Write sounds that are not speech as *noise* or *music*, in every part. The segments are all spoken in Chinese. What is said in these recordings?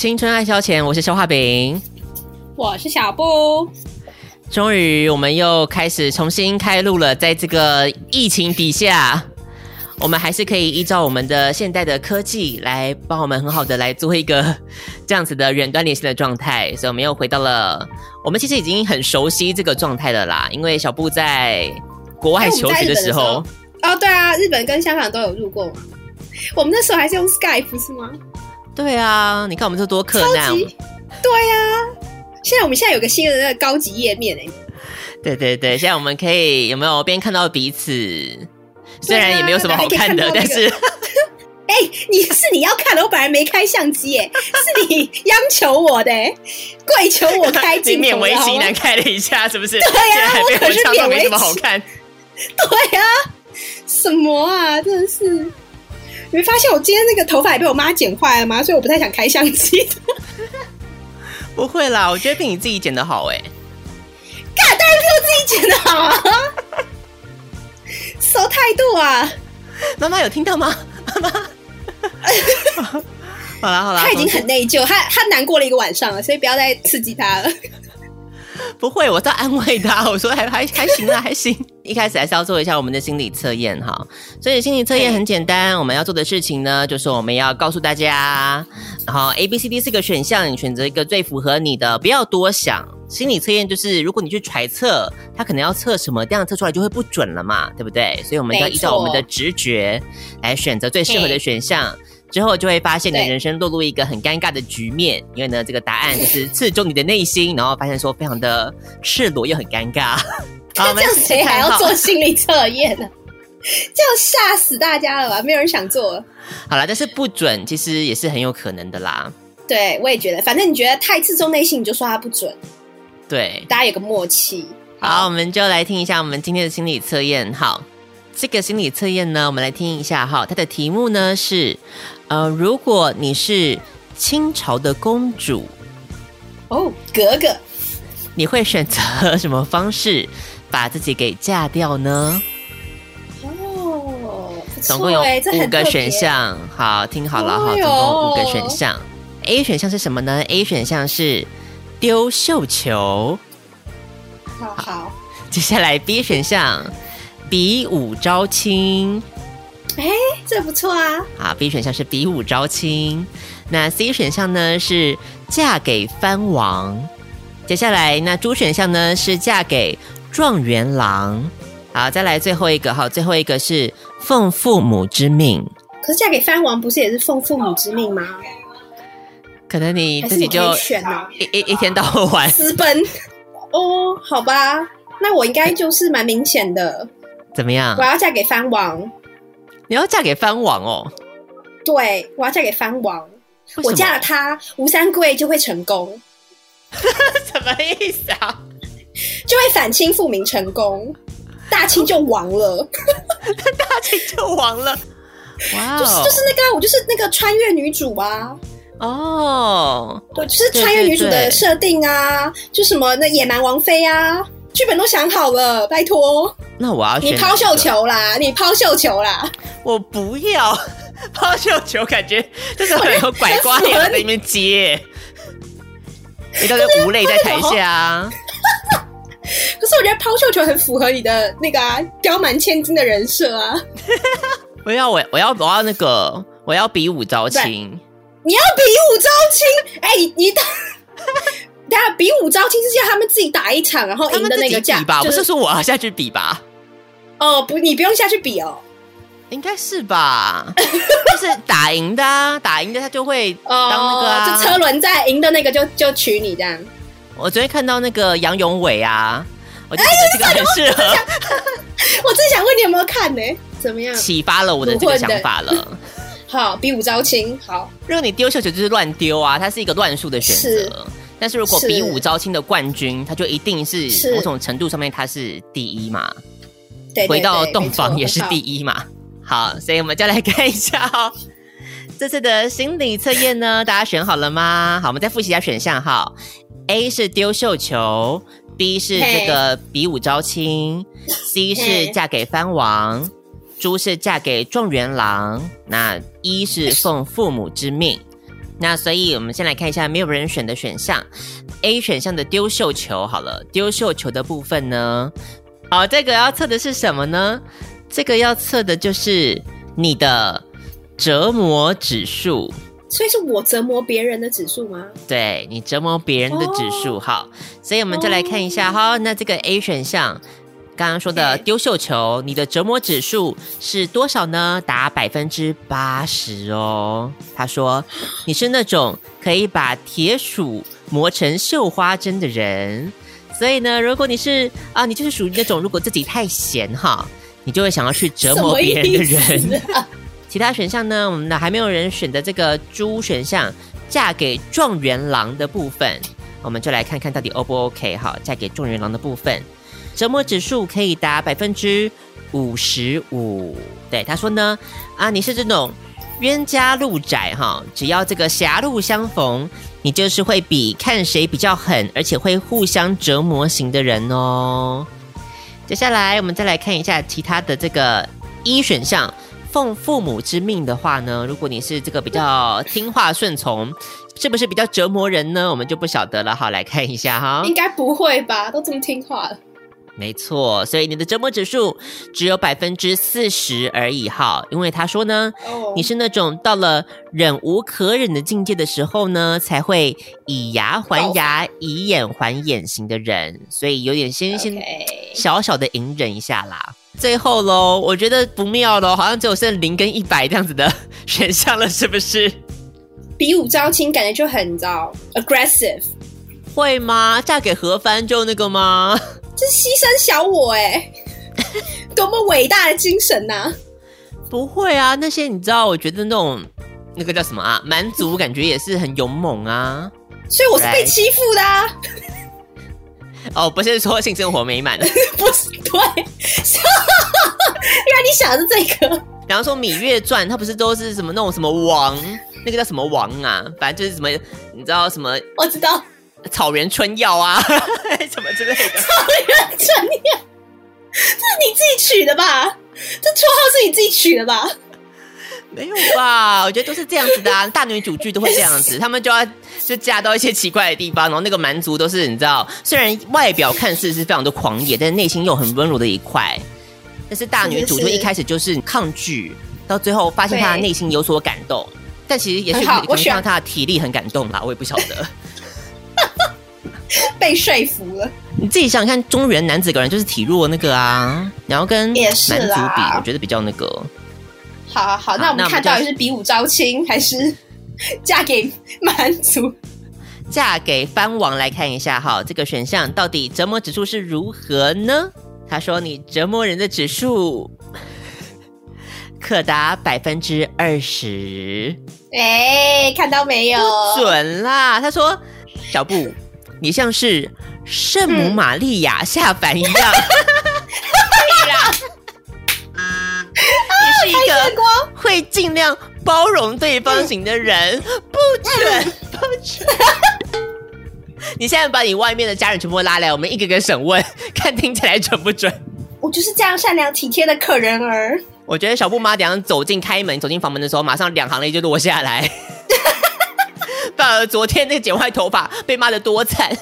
青春爱消遣，我是消化饼。我是小布。终于，我们又开始重新开录了。在这个疫情底下，我们还是可以依照我们的现代的科技来帮我们很好的来做一个这样子的远端连线的状态。所以，我们又回到了我们其实已经很熟悉这个状态了啦。因为小布在国外求学的时候，哦，对啊，日本跟香港都有入过嘛。我们那时候还是用 Skype 是吗？对啊，你看我们这多困难。对啊。现在我们现在有个新的那个高级页面哎，对对对，现在我们可以有没有边看到彼此？虽然也没有什么好看的，但是，*laughs* 哎，你是你要看的，我本来没开相机哎，是你央求我的，跪求我开镜头，*laughs* 勉为其难开了一下，是不是？对呀，我可是勉为什么好看？对呀，什么啊，真的是！你没发现我今天那个头发也被我妈剪坏了吗？所以我不太想开相机。*laughs* 不会啦，我觉得比你自己剪的好哎。干，当然是我自己剪的好啊。什么态度啊？妈妈有听到吗？妈妈。*laughs* 好了好了，他已经很内疚，他他难过了一个晚上了，所以不要再刺激他了。*laughs* 不会，我在安慰他。我说还还还行啊，*laughs* 还行。一开始还是要做一下我们的心理测验哈。所以心理测验很简单，我们要做的事情呢，就是我们要告诉大家，然后 A、B、C、D 四个选项，你选择一个最符合你的，不要多想。心理测验就是，如果你去揣测他可能要测什么，这样测出来就会不准了嘛，对不对？所以我们要依照我们的直觉来选择最适合的选项。之后就会发现你的人生落入一个很尴尬的局面，因为呢，这个答案就是 *laughs* 刺中你的内心，然后发现说非常的赤裸又很尴尬。那这样谁还要做心理测验呢？这样吓死大家了吧？没有人想做。好了，但是不准，其实也是很有可能的啦。对，我也觉得，反正你觉得太刺中内心，你就说它不准。对，大家有个默契。好，我们就来听一下我们今天的心理测验。好，这个心理测验呢，我们来听一下哈。它的题目呢是。呃，如果你是清朝的公主，哦，格格，你会选择什么方式把自己给嫁掉呢？哦，总共有五个选项，好，听好了哈，总共五个选项。A 选项是什么呢？A 选项是丢绣球，好好。接下来 B 选项比武招亲。哎，这不错啊！好，B 选项是比武招亲，那 C 选项呢是嫁给藩王。接下来，那 D 选项呢是嫁给状元郎。好，再来最后一个，好，最后一个是奉父母之命。可是嫁给藩王不是也是奉父母之命吗？可能你自己就选了，一一一天到晚私奔。哦，好吧，那我应该就是蛮明显的。怎么样？我要嫁给藩王。你要嫁给藩王哦？对，我要嫁给藩王。我嫁了他，吴三桂就会成功。*laughs* 什么意思啊？就会反清复明成功，大清就亡了。*laughs* 大清就亡了？哇！*laughs* 就是就是那个，我就是那个穿越女主啊。哦，对，就是穿越女主的设定啊，就什么那野蛮王妃啊。剧本都想好了，拜托。那我要你抛绣球啦，你抛绣球啦。我不要 *laughs* 抛绣球，感觉就是很有拐瓜脸在里面接。你都是无泪在台下啊。可是我觉得抛绣球很符合你的那个刁蛮千金的人设啊。*laughs* 我要我我要我要那个我要比武招亲。你要比武招亲？哎，你打。大家比武招亲是叫他们自己打一场，然后赢的那个价吧？不是说我要下去比吧？哦，不，你不用下去比哦，应该是吧？*laughs* 就是打赢的，打赢的他就会当那个，就车轮在赢的那个就就娶你这样。我昨天看到那个杨永伟啊，我就觉得这个很适合。*laughs* 我正想问你有没有看呢？怎么样？启发了我的这个想法了。*laughs* 好，比武招亲。好，如果你丢绣球就是乱丢啊，它是一个乱数的选择。但是如果比武招亲的冠军，他就一定是某种程度上面他是第一嘛？对，回到洞房也是第一嘛？好，所以我们就来看一下哦，*laughs* 这次的心理测验呢，大家选好了吗？好，我们再复习一下选项哈，A 是丢绣球，B 是这个比武招亲，C 是嫁给藩王，猪是嫁给状元郎，那一是奉父母之命。那所以我们先来看一下没有人选的选项，A 选项的丢绣球好了，丢绣球的部分呢，好，这个要测的是什么呢？这个要测的就是你的折磨指数。所以是我折磨别人的指数吗？对你折磨别人的指数，好，所以我们就来看一下哈。那这个 A 选项，刚刚说的丢绣球，你的折磨指数是多少呢？达百分之八十哦。他说你是那种可以把铁杵磨成绣花针的人，所以呢，如果你是啊，你就是属于那种如果自己太闲哈，你就会想要去折磨别人的人。*laughs* 其他选项呢？我们的还没有人选的这个猪选项，嫁给状元郎的部分，我们就来看看到底 O 不 OK 哈？嫁给状元郎的部分，折磨指数可以达百分之五十五。对，他说呢，啊，你是这种冤家路窄哈，只要这个狭路相逢，你就是会比看谁比较狠，而且会互相折磨型的人哦。接下来我们再来看一下其他的这个一选项。奉父母之命的话呢，如果你是这个比较听话顺从，是不是比较折磨人呢？我们就不晓得了。好，来看一下哈，应该不会吧？都这么听话了。没错，所以你的折磨指数只有百分之四十而已哈。因为他说呢，你是那种到了忍无可忍的境界的时候呢，才会以牙还牙、以眼还眼型的人，所以有点先先小小的隐忍一下啦。最后喽，我觉得不妙喽，好像只有剩零跟一百这样子的选项了，是不是？比武招亲，感觉就很糟，aggressive，会吗？嫁给何帆就那个吗？这牺牲小我哎，*laughs* 多么伟大的精神呐！不会啊，那些你知道，我觉得那种那个叫什么啊，蛮族感觉也是很勇猛啊。所以我是被欺负的。啊哦，不是说性生活美满，*laughs* 不是对，*laughs* 原来你想的是这个。然后说《芈月传》，它不是都是什么那种什么王，那个叫什么王啊？反正就是什么，你知道什么？我知道，草原春药啊，*laughs* 什么之类的。草原春药，这是你自己取的吧？这绰号是你自己取的吧？没有吧？我觉得都是这样子的啊，大女主剧都会这样子，他们就要就嫁到一些奇怪的地方，然后那个蛮族都是你知道，虽然外表看似是非常的狂野，但是内心又很温柔的一块。但是大女主就一开始就是抗拒，到最后发现她的内心有所感动，但其实也是可能让她的体力很感动啦，我也不晓得。*laughs* 被说服了，你自己想想看，中原男子果然就是体弱那个啊，然后跟蛮族比，我觉得比较那个。好好好，那我们看到底是比武招亲，还是 *laughs* 嫁给蛮族？嫁给藩王来看一下哈，这个选项到底折磨指数是如何呢？他说你折磨人的指数可达百分之二十。哎，看到没有？准啦！他说小布，你像是圣母玛利亚下凡一样。*laughs* 你是一个会尽量包容对方型的人，不准 *laughs* 不准！*laughs* 你现在把你外面的家人全部拉来，我们一个个审问，看听起来准不准？我就是这样善良体贴的可人儿。我觉得小布妈等下走进开门，走进房门的时候，马上两行泪就落下来。反而昨天那个剪坏头发被骂的多惨。*laughs*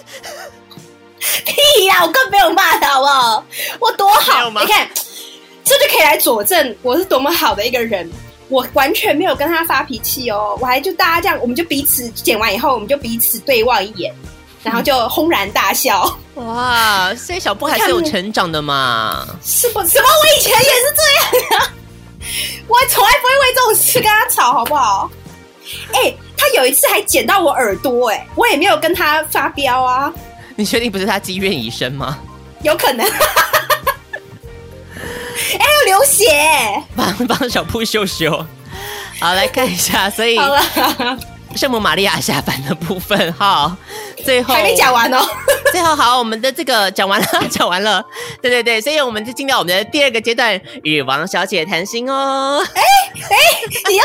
屁呀！我更没有骂他，好不好？我多好，你看。这就可以来佐证我是多么好的一个人，我完全没有跟他发脾气哦，我还就大家这样，我们就彼此剪完以后，我们就彼此对望一眼，然后就轰然大笑。*laughs* 哇，所以小布还是有成长的嘛？什么什么？我以前也是这样啊，*laughs* 我从来不会为这种事跟他吵，好不好？哎，他有一次还剪到我耳朵，哎，我也没有跟他发飙啊。你确定不是他积怨已深吗？有可能。*laughs* 哎，流血！帮帮小铺修修。好，来看一下。所以，*laughs* 圣母玛利亚下凡的部分，哈，最后还没讲完哦。*laughs* 最后，好，我们的这个讲完了，*laughs* 讲完了。对对对，所以我们就进到我们的第二个阶段，与王小姐谈心哦。哎哎，你要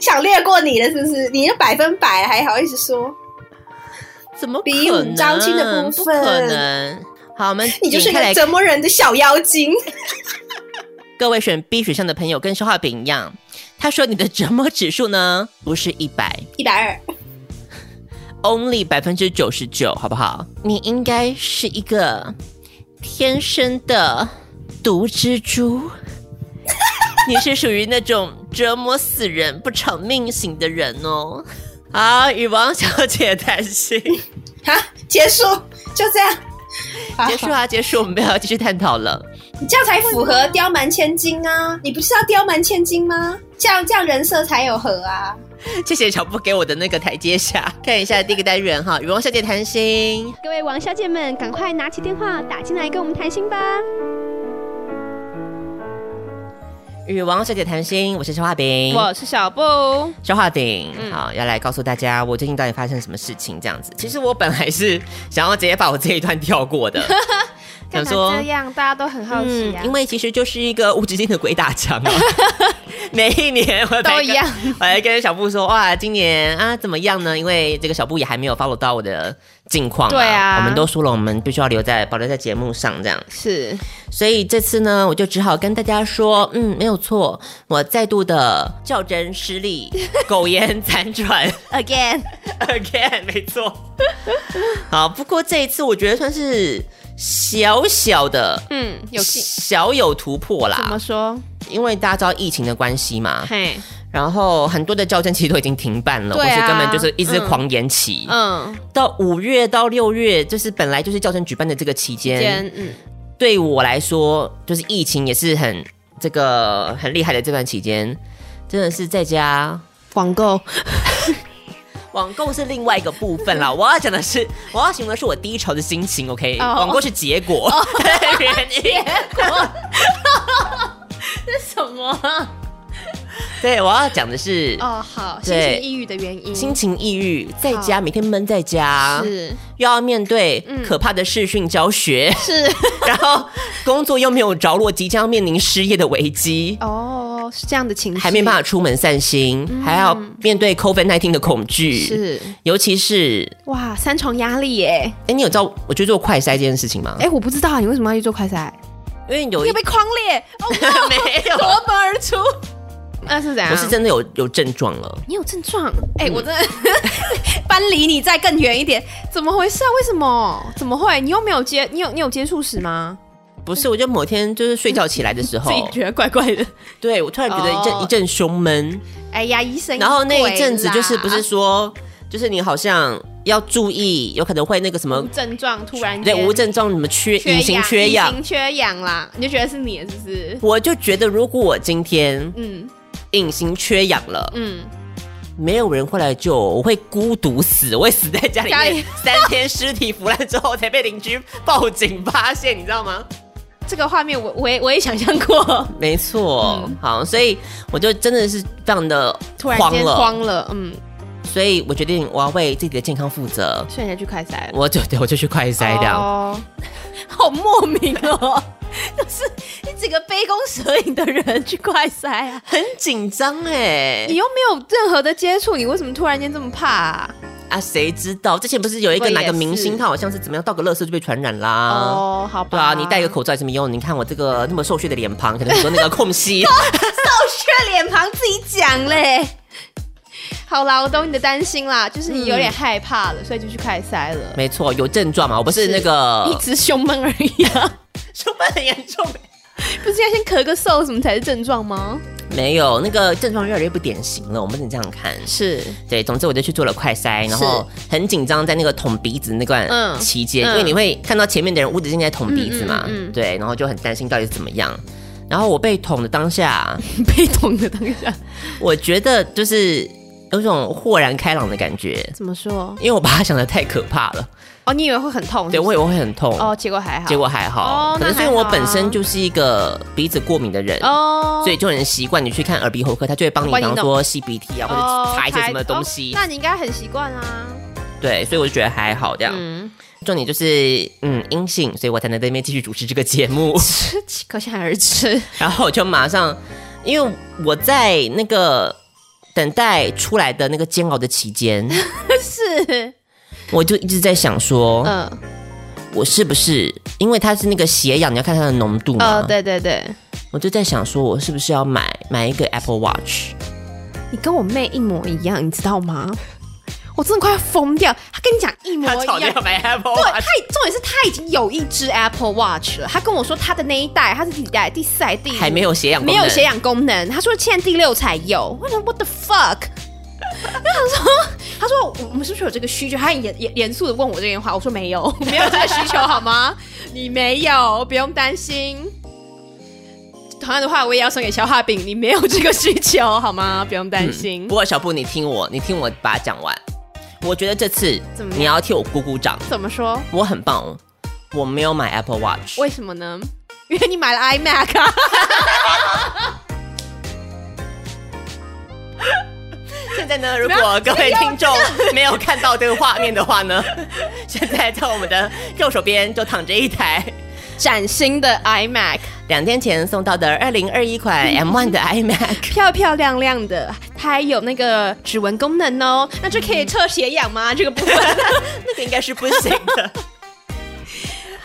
想略过你了，是不是？你要百分百还好意思说？怎么比武招亲的部分？不可能。好，我们你就是个折磨人的小妖精。*laughs* 各位选 B 选项的朋友跟消化饼一样，他说你的折磨指数呢不是一百，一百二，only 百分之九十九，好不好？你应该是一个天生的毒蜘蛛，*laughs* 你是属于那种折磨死人不偿命型的人哦。好，与王小姐谈心，好，*laughs* 结束，就这样，结束啊，结束，我们不要继续探讨了。你这样才符合刁蛮千金啊！你不是要刁蛮千金吗？这样这样人设才有合啊！*laughs* 谢谢小布给我的那个台阶下，看一下第一个单元哈，与王小姐谈心。各位王小姐们，赶快拿起电话打进来跟我们谈心吧。与王小姐谈心，我是肖化饼，我是小布，肖化饼，好，要来告诉大家我最近到底发生什么事情。这样子，其实我本来是想要直接把我这一段跳过的。*laughs* 想说这样，大家都很好奇啊。因为其实就是一个无止境的鬼打墙啊。*laughs* 每一年我都一样，我还跟小布说哇，今年啊怎么样呢？因为这个小布也还没有 follow 到我的近况。对啊，我们都说了，我们必须要留在保留在节目上这样。是，所以这次呢，我就只好跟大家说，嗯，没有错，我再度的较真失利，*laughs* 苟延残喘，again again，没错。好，不过这一次我觉得算是。小小的，嗯，有小有突破啦。怎么说？因为大家知道疫情的关系嘛，嘿，然后很多的教证其实都已经停办了，或是根本就是一直狂延期。嗯，到五月到六月，就是本来就是教程举办的这个期间，嗯，对我来说，就是疫情也是很这个很厉害的这段期间，真的是在家网购。网购是另外一个部分啦，*laughs* 我要讲的是，我要形容的是我低潮的心情，OK？网购是结果，*laughs* 结果，*laughs* 是什么？对，我要讲的是哦，好，心情抑郁的原因，心情抑郁，在家每天闷在家，是。又要面对可怕的视讯教学，是，然后工作又没有着落，即将面临失业的危机，哦。是这样的情绪，还没办法出门散心，还要面对 COVID nineteen 的恐惧，是，尤其是哇，三重压力耶！哎，你有知道我去做快筛这件事情吗？哎，我不知道，你为什么要去做快筛？因为有被框裂，*laughs* 没有夺门而出，那是怎样？我是真的有有症状了，你有症状？哎，我真的 *laughs* 搬离你再更远一点，怎么回事啊？为什么？怎么会？你又没有接，你有你有接触史吗？不是，我就某天就是睡觉起来的时候，*laughs* 自己觉得怪怪的。对，我突然觉得一阵一阵胸闷。哎呀，医生。然后那一阵子就是不是说，就是你好像要注意，有可能会那个什么症状突然对无症状什么缺隐形缺氧，隐形缺氧啦，你就觉得是你是不是？我就觉得如果我今天嗯隐形缺氧了，嗯，没有人会来救我，我会孤独死，我会死在家里面三天，尸体腐烂之后才被邻居报警发现，你知道吗？这个画面我我也我也想象过，*laughs* 没错，好，所以我就真的是非常的突然间慌了，嗯，所以我决定我要为自己的健康负责，所以你去快筛，我就对我就去快筛掉，*laughs* 好莫名哦，*laughs* 就是你整个杯弓蛇影的人去快筛啊，很紧张哎，你又没有任何的接触，你为什么突然间这么怕？啊，谁知道？之前不是有一个哪个明星，他好像是怎么样，到个乐色就被传染啦。哦，好吧。对啊，你戴个口罩有什么用？你看我这个那么瘦削的脸庞，可能很多那个空隙。*laughs* 瘦削脸庞自己讲嘞。好啦，我懂你的担心啦，就是你有点害怕了，所以就去开塞了。没错，有症状嘛？我不是那个一直胸闷而已啊，*laughs* 胸闷很严重。*laughs* 不是要先咳个嗽什么才是症状吗？没有，那个症状越来越不典型了。我们只能这样看，是对。总之我就去做了快筛，然后很紧张，在那个捅鼻子那段期间，因为你会看到前面的人无止境在捅鼻子嘛，对，然后就很担心到底是怎么样。然后我被捅的当下，被捅的当下，我觉得就是有种豁然开朗的感觉。怎么说？因为我把它想的太可怕了。哦，你以为会很痛？对，我以为会很痛。哦，结果还好。结果还好。可能是因为我本身就是一个鼻子过敏的人，哦，所以就很习惯你去看耳鼻喉科，他就会帮你，比方说吸鼻涕啊，或者擦一些什么东西。那你应该很习惯啦。对，所以我就觉得还好这样。重点就是嗯阴性，所以我才能在那边继续主持这个节目。可想而知。*laughs* 然后我就马上，因为我在那个等待出来的那个煎熬的期间，*laughs* 是。我就一直在想说，嗯，我是不是因为它是那个血氧，你要看它的浓度嘛？哦，对对对，我就在想说，我是不是要买买一个 Apple Watch？你跟我妹一模一样，你知道吗？我真的快要疯掉。他跟你讲一模一样，买 Apple 对，他重点是他已经有一只 Apple Watch 了。他跟我说他的那一代，他是几代？第四代？第还没有血氧，没有血氧功能。他说现在第六才有。我说 What the fuck？他说他说我们是不是有这个需求？他严严严肃的问我这句话，我说没有，*laughs* 没有这个需求好吗？你没有，不用担心。同样的话，我也要送给消化饼。你没有这个需求好吗？不用担心。不过小布，你听我，你听我把它讲完。我觉得这次你要替我鼓鼓掌。怎么说？我很棒。我没有买 Apple Watch，为什么呢？因为你买了 iMac 啊。*laughs* 现在呢，如果各位听众没有看到这个画面的话呢，现在在我们的右手边就躺着一台。崭新的 iMac，两天前送到的二零二一款 M1 的 *laughs* iMac，漂漂亮亮的，它还有那个指纹功能哦。那这可以测血氧吗？*laughs* 这个部分，*laughs* 那个应该是不行的。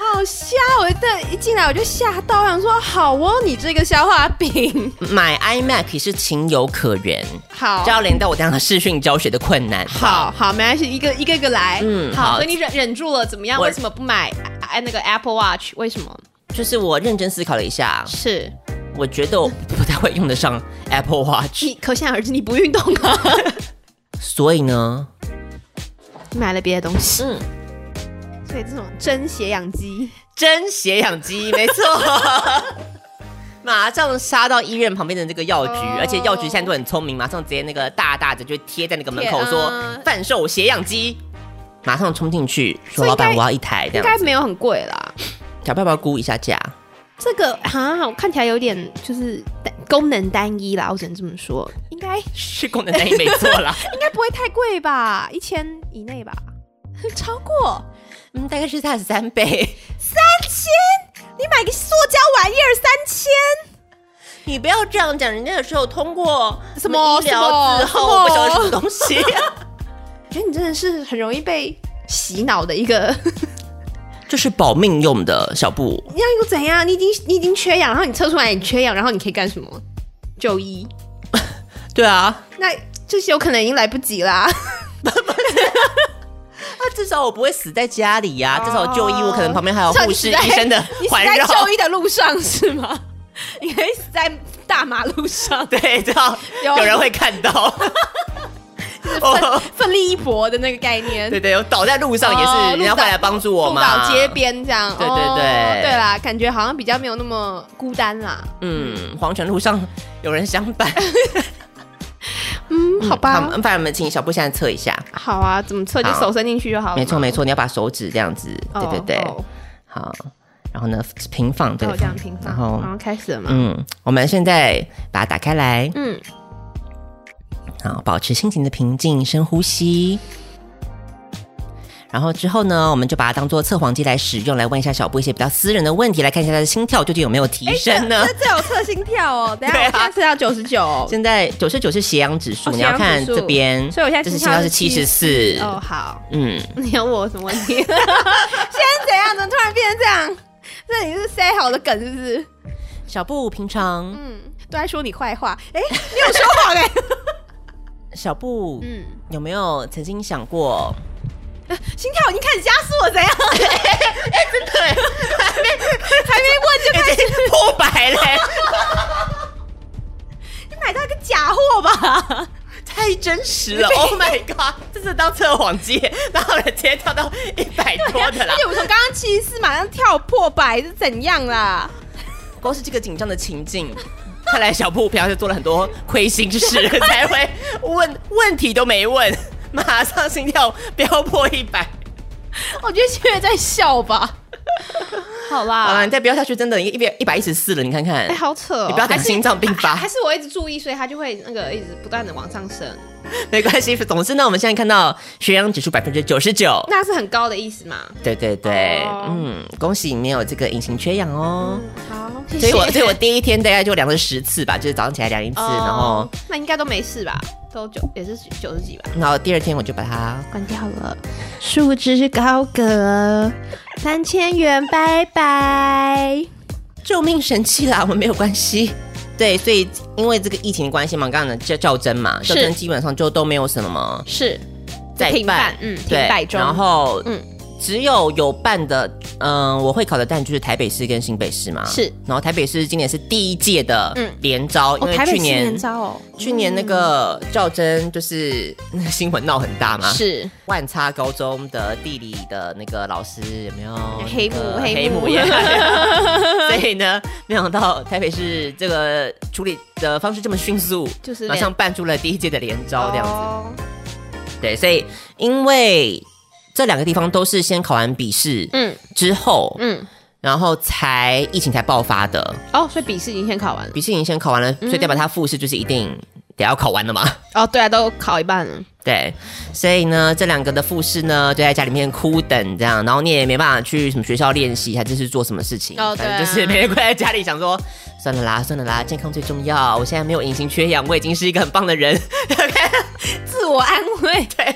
好吓！我一一进来我就吓到，想说好哦，你这个消化饼买 iMac 是情有可原。好，就要连到我这样的视讯教学的困难。好好，没关系，一个一个一个来。嗯，好，所以你忍忍住了，怎么样？为什么不买？哎，那个 Apple Watch 为什么？就是我认真思考了一下，是我觉得我不太会用得上 Apple Watch。你可想而知，你不运动啊。*laughs* 所以呢，买了别的东西。嗯，所以这种真血氧机，真血氧机，没错。*laughs* 马上杀到医院旁边的这个药局，而且药局现在都很聪明，马上直接那个大大的就贴在那个门口说贩售血氧机。马上冲进去说：“老板，我要一台。”应该没有很贵啦。小要不要估一下价？这个啊，我看起来有点就是功能单一啦，我只能这么说。应该是功能单一没错啦，*laughs* 应该不会太贵吧？一千以内吧？*laughs* 超过？嗯，大概是它的三倍。三千？你买个塑胶玩意儿三千？你不要这样讲，人家有时候通过什么医疗之后不晓得什么东西。我 *laughs* 觉得你真的是很容易被洗脑的一个，*laughs* 就是保命用的小布。要又怎样？你已经你已经缺氧，然后你测出来你缺氧，然后你可以干什么？就医。*laughs* 对啊，那这些有可能已经来不及啦。*laughs* 那至少我不会死在家里呀，至少就医我可能旁边还有护士、医生的环绕。在就医的路上是吗？你可以死在大马路上，对，这样有人会看到。*laughs* 奋奋力一搏的那个概念，对对，我倒在路上也是人家会来帮助我嘛，倒街边这样，对对对，对啦，感觉好像比较没有那么孤单啦。嗯，黄泉路上有人相伴。*laughs* 嗯，好吧，反正我们请小布现在测一下。好啊，怎么测？就手伸进去就好了。没错没错，你要把手指这样子，对对对，好，然后呢平放，对，这样平放，然后然后开始了嘛。嗯，我们现在把它打开来。嗯。好，保持心情的平静，深呼吸。然后之后呢，我们就把它当做测谎机来使用，来问一下小布一些比较私人的问题，来看一下他的心跳究竟有没有提升呢？这有测心跳哦，等下现在测到九十九，现在九十九是血氧指数，你要看这边，所以我现在心跳是七十四。哦，好，嗯，你要问我什么问题？*laughs* 现在怎样？怎么突然变成这样？这里是塞好的梗，是不是？小布平常嗯都在说你坏话，哎，你有说谎哎。*laughs* 小布，嗯，有没有曾经想过，*laughs* 心跳已经开始加速了，怎样？*laughs* 哎，真的，还没还没问就开始破百嘞！*laughs* 你买到一个假货吧？太真实了！Oh my god，这是当测谎机，然后直接跳到一百多的啦！而且我从刚刚七十四马上跳破百是怎样啦？光是这个紧张的情境。看来小布平常就做了很多亏心事，*laughs* 才会问问题都没问，马上心跳飙破一百。我觉得现在在笑吧。*laughs* 好啦，好啦，你再飙下去，真的一百一百一十四了，你看看，哎，好扯，你不要等心脏病发。还是我一直注意，所以它就会那个一直不断的往上升。*laughs* 没关系，总之呢，我们现在看到血氧指数百分之九十九，那是很高的意思嘛？对对对，嗯，恭喜你没有这个隐形缺氧哦。好，所以我所以我第一天大概就量了十次吧，就是早上起来量一次，然后那应该都没事吧？都九也是九十几吧？然后第二天我就把它关掉了。束之高阁，三千元，拜拜！救命神器啦，我们没有关系。对，所以因为这个疫情的关系嘛，刚刚的叫较真嘛，较真基本上就都没有什么是在停办办，嗯停对摆，中然后嗯只有有办的，嗯、我会考的蛋就是台北市跟新北市嘛，是，然后台北市今年是第一届的嗯。联招，因哦，为去年联招哦，去年那个赵真就是那 *laughs* 个新闻闹很大嘛，是。万差高中的地理的那个老师有没有？黑幕那个黑幕耶？*laughs* 所以呢，没想到台北市这个处理的方式这么迅速，就是马上办出了第一届的联招这样子。哦。对，所以因为这两个地方都是先考完笔试，嗯之后，嗯，然后才疫情才爆发的。哦，所以笔试已经先考完了。笔试已经先考完了，所以代表他复试就是一定得要考完了嘛。哦，对啊，都考一半了。对，所以呢，这两个的复试呢，就在家里面哭等这样，然后你也没办法去什么学校练习，还是做什么事情，哦反正对啊就是每天跪在家里想说，算了啦，算了啦，健康最重要，我现在没有隐形缺氧，我已经是一个很棒的人。*laughs* 自我安慰，对，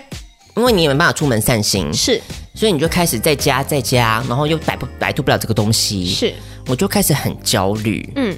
因为你也没办法出门散心，是。所以你就开始在家在家，然后又摆不摆脱不了这个东西，是，我就开始很焦虑，嗯，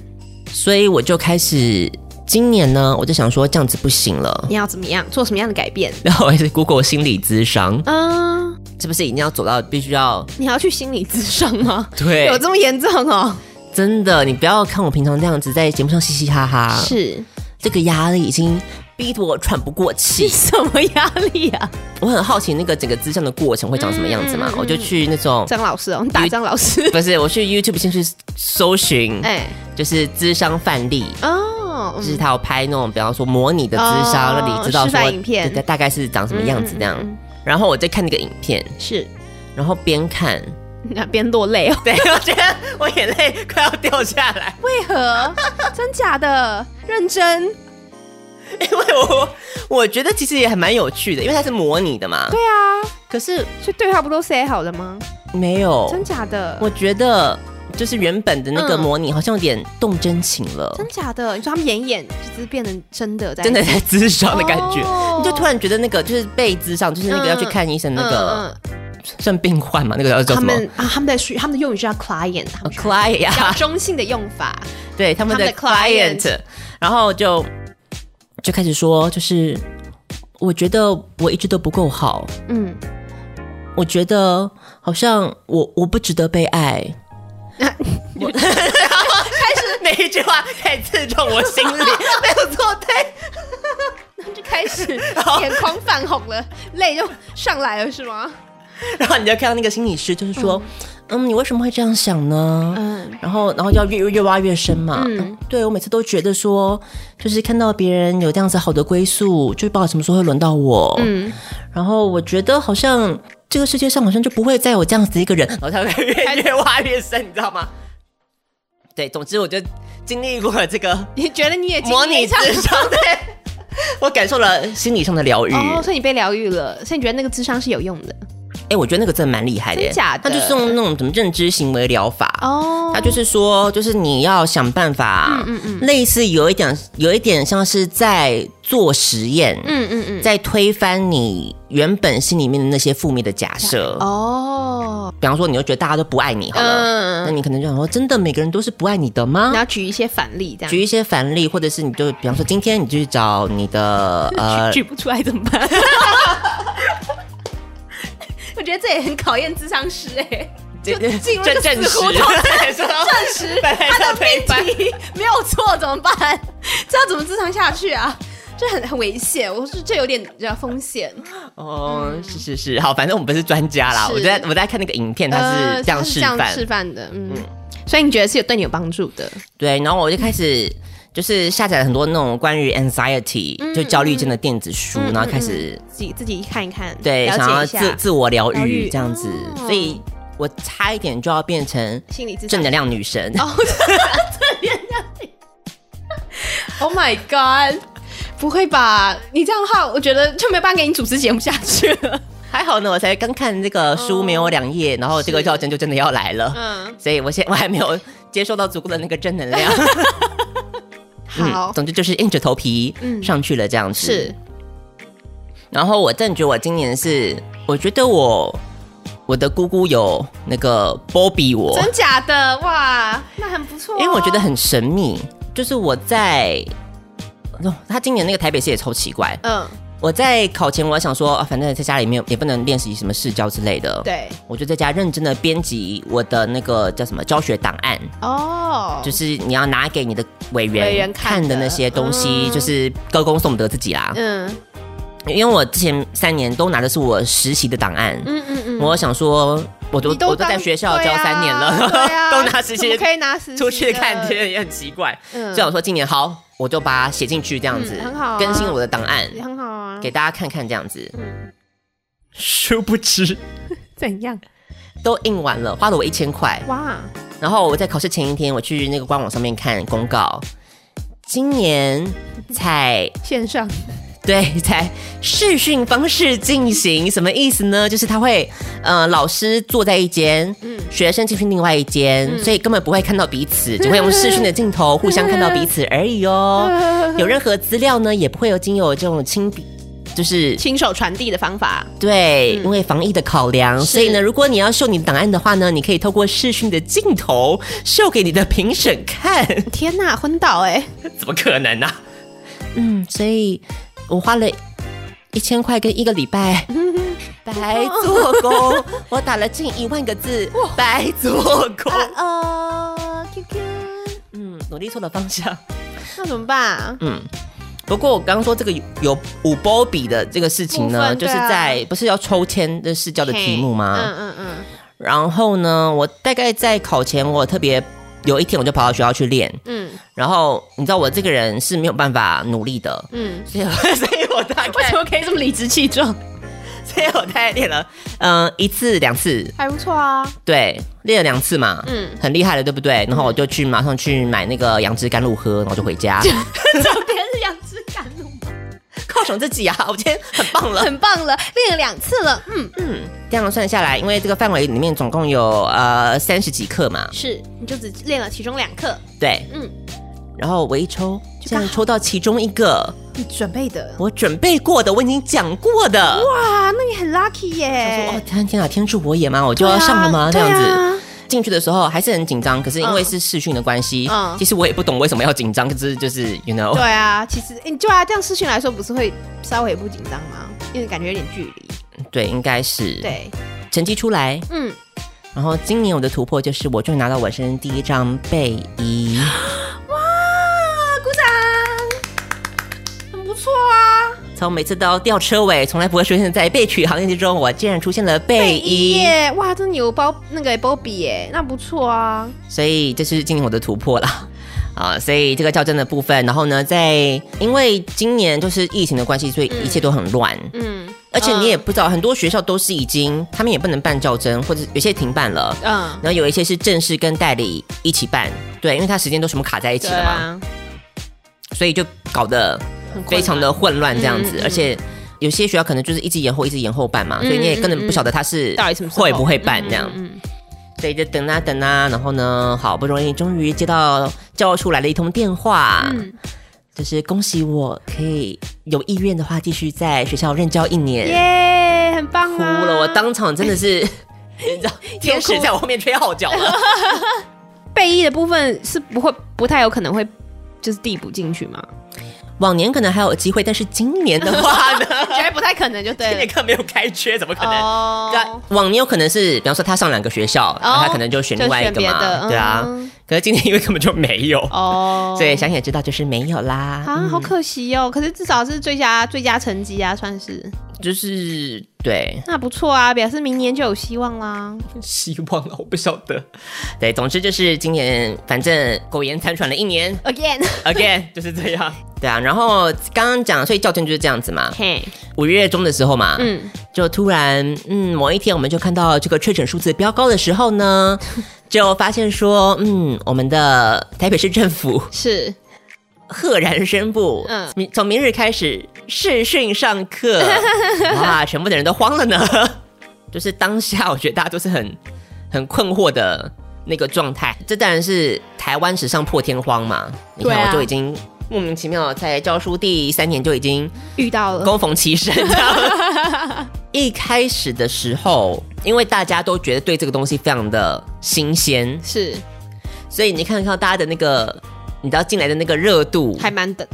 所以我就开始。今年呢，我就想说这样子不行了，你要怎么样？做什么样的改变？然 *laughs* 后我也是 Google 心理咨商，嗯，是不是一定要走到必须要你还要去心理咨商吗？*laughs* 对。有这么严重哦？真的，你不要看我平常这样子在节目上嘻嘻哈哈，是。这个压力已经逼得我喘不过气。*laughs* 什么压力啊？我很好奇那个整个咨商的过程会长什么样子嘛，我就去那种张老师哦，你打张老师，*laughs* 不是我去 YouTube 先去搜寻，哎，就是咨商范例。哦，嗯就是他有拍那种，比方说模拟的智商，哦让你知道示说范影片对大概是长什么样子这样嗯嗯嗯。然后我在看那个影片，是然后边看，*laughs* 那边落泪哦？对我觉得我眼泪快要掉下来，为何？真假的？认真？*laughs* 因为我我觉得其实也还蛮有趣的，因为它是模拟的嘛。对啊，可是所以对话不都 say 好了吗？没有，真假的？我觉得就是原本的那个嗯模拟好像有点动真情了，真假的？你说他们演演，就是变成真的在真的在咨商的感觉。哦你就突然觉得那个就是被咨商，就是那个要去看医生那个、嗯嗯算病患嘛，那个叫嗯他叫什么们啊，他们的属他们的用语是叫 client，他们是 client *laughs* 中性的用法。对他们的 client，然后就就开始说，就是我觉得我一直都不够好，嗯，我觉得好像我我不值得被爱。*laughs* 我开始每一句话开始刺中我心里，*laughs* 没有错，对。*laughs* 就开始眼眶泛红了，泪就上来了，是吗？然后你就看到那个心理师，就是说，嗯，你为什么会这样想呢？嗯，然后，然后要越越挖越深嘛。嗯嗯，对我每次都觉得说，就是看到别人有这样子好的归宿，就不知道什么时候会轮到我。嗯嗯，然后我觉得好像这个世界上好像就不会再有这样子一个人，然后他会越越挖越深，你知道吗？对，总之我就经历过了这个你觉得你也模拟智商，对，我感受了心理上的疗愈。哦，所以你被疗愈了，所以你觉得那个智商是有用的哎、我觉得那个真的蛮厉害的，真假的他就是用那种什么认知行为疗法。哦他就是说，就是你要想办法，嗯嗯类似有一点，有一点像是在做实验，嗯嗯嗯，在推翻你原本心里面的那些负面的假设。哦，比方说，你就觉得大家都不爱你好了，那嗯，你可能就想说，真的每个人都是不爱你的吗你？要举一些反例，这样举一些反例，或者是你就比方说，今天你就去找你的 *laughs* 呃举举不出来怎么办？*laughs* 我觉得这也很考验智商师哎、就进入这个死胡实，同证 *laughs* 证实本来是要推翻。题没有错怎么办？这要怎么智商下去啊？这很很危险，我是这有点这风险。哦，是是是，好，反正我们不是专家啦，是我在我在看那个影片，他是这样示范，示范的，嗯。所以你觉得是有对你有帮助的？对，然后我就开始就是下载了很多那种关于 anxiety、就焦虑症的电子书，嗯然后开始、自己自己看一看，对想要自自我疗疗愈愈这样子，哦所以我差一点就要变成心理正能量女神。哦，*laughs* 正能量。Oh my god！不会吧？你这样的话，我觉得就没办法给你主持节目下去了。还好呢，我才刚看这个书没有两页，然后这个教程就真的要来了，嗯，所以我现我还没有接受到足够的那个正能量。*laughs* 好。嗯，，总之就是硬着头皮嗯。上去了这样子。是，然后我真的觉得我今年是，我觉得我我的姑姑有那个波比我，真假的？哇，那很不错哦、因为我觉得很神秘，就是我在，哦，他今年那个台北市也超奇怪，嗯，我我在考前，我想说，啊反正在家里面也不能练习什么试教之类的，，对，我就在家认真的编辑我的那个叫什么教学档案，哦，就是是你要拿给你的委员看的。看的那些东西，嗯。就是歌功颂德自己啦。嗯。因为我之前三年都拿的是我实习的档案，嗯嗯嗯，我想说，我都都我都在当学校教三年了，*laughs* 都拿实习可以拿实习出去看天也很奇怪。嗯。所以我说今年好，我就把它写进去，这样子、嗯很好啊。更新我的档案，也很好啊，给大家看看，这样子。嗯。殊不知。*laughs* 怎样？都印完了，花了我一千块。哇，然后我在考试前一天，我去那个官网上面看公告，今年才 *laughs* 线上对，在视讯方式进行，什么意思呢？就是他会，呃，老师坐在一间，嗯。学生进去另外一间，所以根本不会看到彼此，只会用视讯的镜头互相看到彼此而已哦。*laughs* 有任何资料呢，也不会有经有这种亲笔，就是亲手传递的方法，对，因为防疫的考量，所以呢，如果你要秀你的档案的话呢，你可以透过视讯的镜头秀给你的评审看。天哪，昏倒哎、*laughs* 怎么可能呢、嗯，所以我花了一千块跟一个礼拜，*laughs* 白做工。我打了近一万个字，白做工。呃，QQ，嗯，努力错了方向。那怎么办、啊？嗯。不过我刚刚说这个有有五波比的这个事情呢，就是在不是要抽签的试教的题目吗？嗯嗯嗯，然后呢，我大概在考前，我特别有一天我就跑到学校去练。嗯。然后你知道我这个人是没有办法努力的，嗯，所以 *laughs* 所以我大为什么可以这么理直气壮？*laughs* 所以我大概练了嗯、一次两次，还不错啊，对，练了两次嘛，嗯。很厉害了，对不对？然后我就去马上去买那个杨枝甘露喝，然后就回家，*laughs* 犒赏自己啊！*laughs* 我今天很棒了。很棒了，练了两次了，嗯，嗯，这样算下来，因为这个范围里面总共有呃三十几课嘛，是，你就只练了其中两课，对，嗯，然后我一抽，这样刚抽到其中一个你准备的，我准备过的，我已经讲过的。哇，那你很 lucky 我说哦，，天天啊，天助我也嘛？我就要上了吗？这样子。进去的时候还是很紧张，可是因为是视讯的关系，嗯。其实我也不懂为什么要紧张，可是就是 you know，对啊，其实，诶对啊，这样视讯来说，不是会稍微不紧张吗？因为感觉有点距离。对，应该是。对，成绩出来，嗯，然后今年我的突破就是，我终于拿到我生第一张背衣，*gasps* 哇，鼓掌，很不错啊，从每次到吊车尾，从来不会出现在备取行业之中，我竟然出现了背衣，耶，哇，这牛包那个波比耶，那不错啊，所以这是今年我的突破啦。*laughs* 啊，所以这个校正的部分，然后呢，在因为今年就是疫情的关系，所以一切都很乱，嗯，而且你也不知道，很多学校都是已经，他们也不能办校正，或者有些停办了，嗯，然后有一些是正式跟代理一起办，对，因为它时间都全部卡在一起对了嘛，啊，所以就搞得非常的混乱这样子，而且有些学校可能就是一直延后，一直延后办嘛，所以你也根本不晓得他是到底会不会办这样，嗯，嗯所以就等啊等啊，然后呢，好不容易终于接到教务处来了一通电话，嗯。就是恭喜我可以有意愿的话继续在学校任教一年，耶，很棒哭啊，了，我当场真的是。*laughs* 你知道，天使在我后面吹号角了。*laughs* 背衣的部分是不会不太有可能会就是递补进去吗？往年可能还有机会，但是今年的话呢，*laughs* 觉得不太可能就对今年了。课没有开缺，怎么可能？哦对啊往年有可能是，比方说他上两个学校，然后他可能就选另外一个嘛，对啊。嗯可是今年因为根本就没有，哦，所以想也知道就是没有啦。啊，好可惜哦。可是至少是最佳最佳成绩啊，算是就是对，那不错啊，表示明年就有希望啦。希望啊，我不晓得。*laughs* 对，总之就是今年反正苟延残喘了一年 Again，，again *laughs* 就是这样。对啊，然后刚刚讲，所以教程就是这样子嘛。嘿，五月中的时候嘛，嗯，就突然，嗯，某一天我们就看到这个确诊数字飙高的时候呢，*laughs* 就发现说，嗯，我们的台北市政府是赫然宣布，嗯嗯，明从明日开始试训上课，*laughs* 哇，全部的人都慌了呢。*laughs* 就是当下，我觉得大家都是很很困惑的那个状态。这当然是台湾史上破天荒嘛。你看，我就已经莫名其妙在教书第三年就已经遇到了，恭逢其盛这样。一开始的时候，因为大家都觉得对这个东西非常的新鲜，是所以你看看大家的那个，你知道进来的那个热度，还蛮等，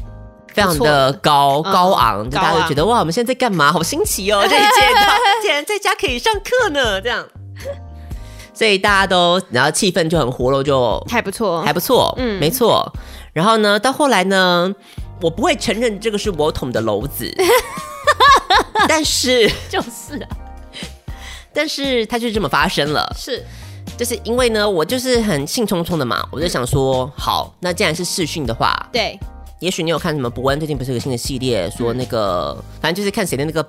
非常的高高昂，就大家就觉得哇，我们现在在干嘛？好新奇哦！*laughs* 这一届竟然在家可以上课呢，这样，所以大家都然后气氛就很活络，就还不错，还不错，嗯，没错。然后呢，到后来呢，我不会承认这个是我捅的篓子，*laughs* 但是就是啊，但是它就这么发生了，是。就是因为呢，我就是很兴冲冲的嘛，我就想说，好，那既然是试训的话，对，也许你有看什么伯恩最近不是有个新的系列，说那个反正就是看谁的那个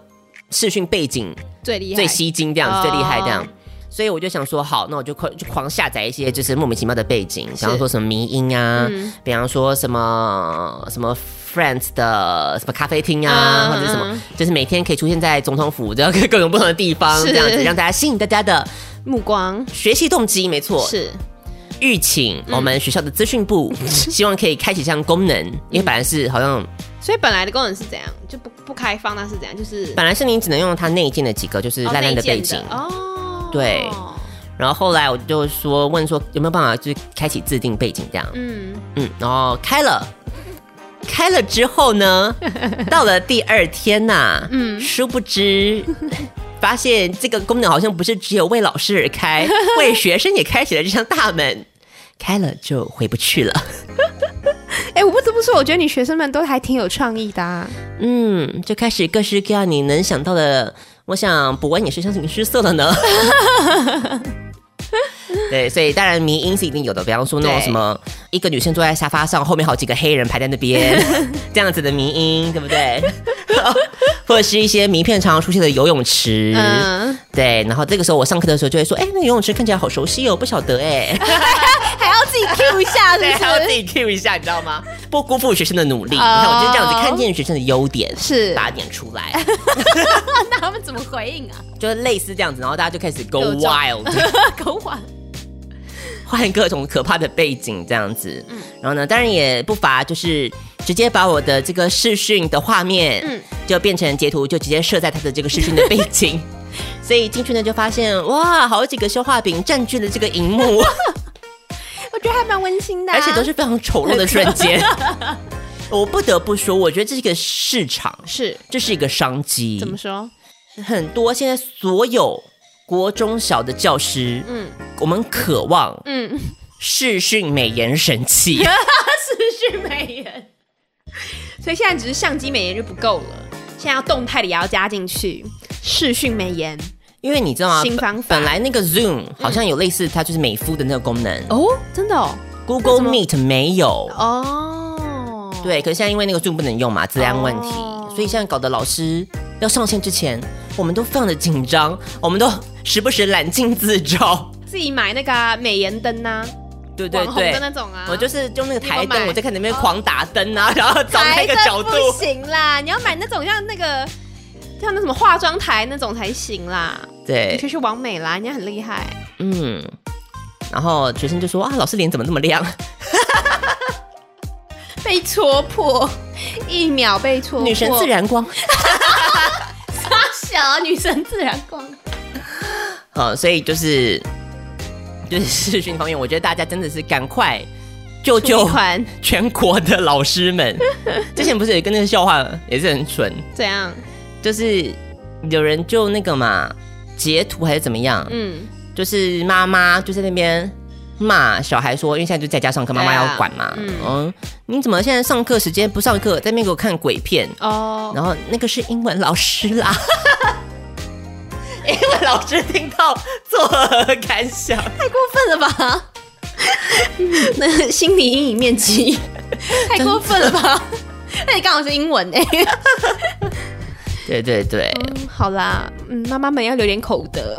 试训背景最厉害、最吸睛这样子，最厉害这样，所以我就想说，好，那我就狂就狂下载一些就是莫名其妙的背景，比方说什么迷音啊，比方说什么什么 Friends 的什么咖啡厅啊，或者什么，就是每天可以出现在总统府，这样各种不同的地方，这样子让大家吸引大家的。目光。学习动机没错，是。预请我们学校的资讯部，*laughs* 希望可以开启这样功能，因为本来是好像，所以本来的功能是怎样？就不不开放，那是怎样？就是本来是你只能用它内建的几个就是烂烂的。背景。哦，对，然后后来我就说问说有没有办法就是开启自定背景这样，嗯嗯，然后开了，开了之后呢，*laughs* 到了第二天呐，嗯，殊不知。发现这个功能好像不是只有为老师而开，*laughs* 为学生也开启了这扇大门，开了就回不去了。*laughs* 哎，我不得不说，我觉得你学生们都还挺有创意的。嗯，就开始各式各样你能想到的，我想博文也是相信失色了呢。*laughs* 对，所以当然迷音是一定有的，比方说那种什么一个女生坐在沙发上，后面好几个黑人排在那边，*laughs* 这样子的迷音，对不对？*laughs* 或者是一些名片常常出现的游泳池，对。然后这个时候我上课的时候就会说，哎，那游泳池看起来好熟悉哦，不晓得哎，己 Q 一下，对，还要自己 Q 一下，你知道吗？不辜负学生的努力。你看，我就这样子看见学生的优点，是打点出来。*laughs* 那他们怎么回应啊？就是类似这样子，然后大家就开始 go wild，go *laughs* wild。换各种可怕的背景这样子，嗯，然后呢，当然也不乏就是直接把我的这个视讯的画面，嗯，就变成截图，就直接设在他的这个视讯的背景，*laughs* 所以进去呢就发现哇，好几个消化饼占据了这个荧幕，我觉得还蛮温馨的，而且都是非常丑陋的瞬间。*laughs* 我不得不说，我觉得这是一个市场，是这是一个商机。怎么说？很多现在所有。国中小的教师，嗯，我们渴望，嗯，视讯美颜神器，*laughs* 视讯美颜，所以现在只是相机美颜就不够了，现在要动态的也要加进去，视讯美颜，因为你知道吗？新方法，本来那个 Zoom 好像有类似它就是美肤的那个功能。哦，真的哦，Google Meet 没有。哦，对，可是现在因为那个 Zoom 不能用嘛，治安问题，所以现在搞得老师要上线之前。我们都非常的紧张，我们都时不时揽镜自照，自己买那个美颜灯呐，对对对，的那种啊，我就是用那个台灯，我在看那边狂打灯啊，然后找那个角度，不行啦，你要买那种像那个像那什么化妆台那种才行啦，对，你去去王美啦，人家很厉害，嗯，然后学生就说啊，老师脸怎么那么亮？*laughs* 被戳破，一秒被戳破，女神自然光。小女神自然光，*laughs* 好，所以就是就是视讯方面，我觉得大家真的是赶快救救全国的老师们。之前不是有一个那个笑话，也是很蠢，*laughs* 怎样？就是有人就那个嘛，截图还是怎么样？嗯，就是妈妈就在那边骂小孩说，因为现在就在家上课，妈妈要管嘛。嗯，你怎么现在上课时间不上课，在那边给我看鬼片？哦，然后那个是英文老师啦。*laughs* 因为老师听到作何感想？太过分了吧！*laughs* 那心理阴影面积 *laughs* 太过分了吧？那你刚好是英文哎。*laughs* 对对对，好啦，嗯，妈妈们要留点口德。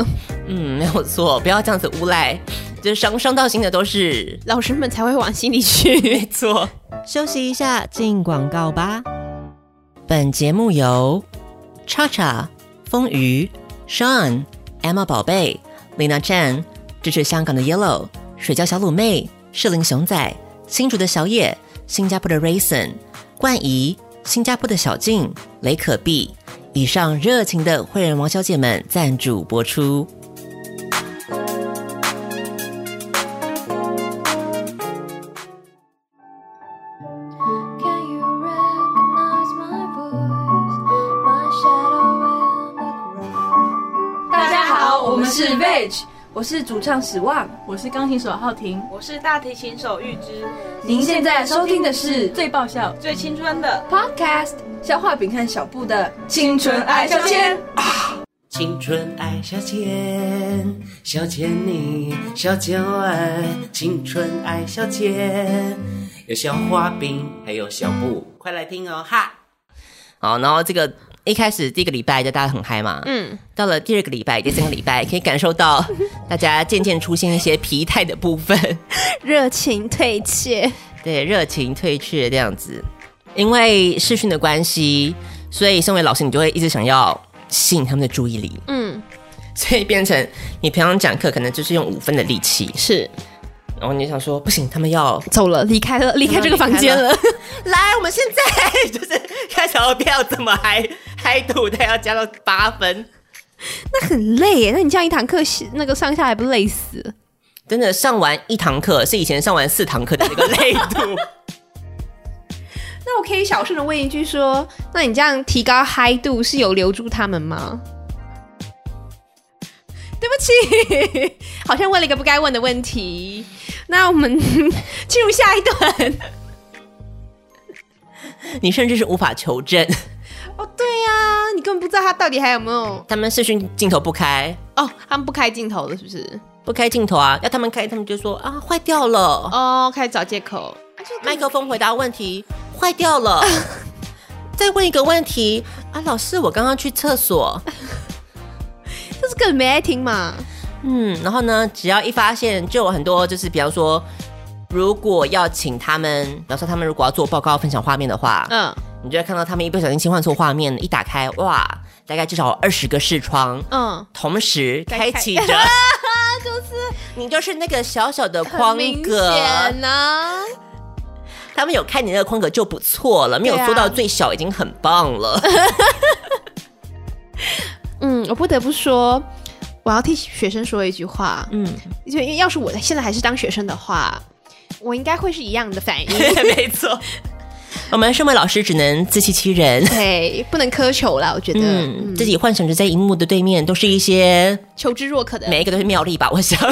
嗯，没有错，不要这样子诬赖，就是伤伤到心的都是老师们才会往心里去。*laughs* 没错，休息一下，进广告吧。本节目由叉叉风鱼。Sean、Emma 宝贝、Lina Chan，支持香港的 Yellow、水饺小卤妹、士林熊仔、新竹的小野、新加坡的 Raisin、冠仪、新加坡的小静、雷可碧，以上热情的会员王小姐们赞助播出。我是主唱史旺，我是钢琴手浩婷，我是大提琴手玉芝。您现在收听的是最爆笑、最青春的 Podcast，消化饼和小布的青春爱消遣。青春爱消遣，消遣你，消遣我，青春爱消遣，有小花饼，还有小布，快来听哦哈！好，然后这个一开始第一个礼拜就大家很嗨嘛，嗯，到了第二个礼拜、第三个礼拜，可以感受到 *laughs* 大家渐渐出现一些疲态的部分，*laughs* 热情退却，对，热情退却这样子。因为视讯的关系，所以身为老师，你就会一直想要吸引他们的注意力，嗯，所以变成你平常讲课可能就是用五分的力气，是然后你想说不行，他们要走了，离开了，离开这个房间了。*laughs* 来，我们现在就是开始要不要这么嗨嗨度，*laughs* 但要加到八分，那很累耶，那你这样一堂课那个上下来不累死？真的上完一堂课是以前上完四堂课的那个累度。*laughs* 那我可以小声的问一句说，那你这样提高嗨度是有留住他们吗？对不起，好像问了一个不该问的问题。那我们 *laughs* 进入下一段。你甚至是无法求证。哦，对呀，你根本不知道他到底还有没有。他们视讯镜头不开哦，他们不开镜头了，是不是？不开镜头啊，要他们开，他们就说啊坏掉了。哦，开始找借口。麦克风回答问题坏掉了。*laughs* 再问一个问题啊，老师，我刚刚去厕所。*laughs* 这是更没爱听嘛？嗯，然后呢，只要一发现，就有很多就是，比方说，如果要请他们，比方说他们如果要做报告分享画面的话，嗯，你就会看到他们一不小心切换错画面，一打开，哇，大概至少二十个视窗，嗯，同时开启着，*laughs* 就是你就是那个小小的框格。呢。他们有开你那个框格就不错了，没有做到最小已经很棒了。*laughs* 嗯，我不得不说，我要替学生说一句话。嗯，因为要是我现在还是当学生的话，我应该会是一样的反应。*laughs* 没错，我们身为老师只能自欺欺人，对，不能苛求了。我觉得自己幻想着在荧幕的对面都是一些求知若渴的，每一个都是妙丽吧？我想，*laughs*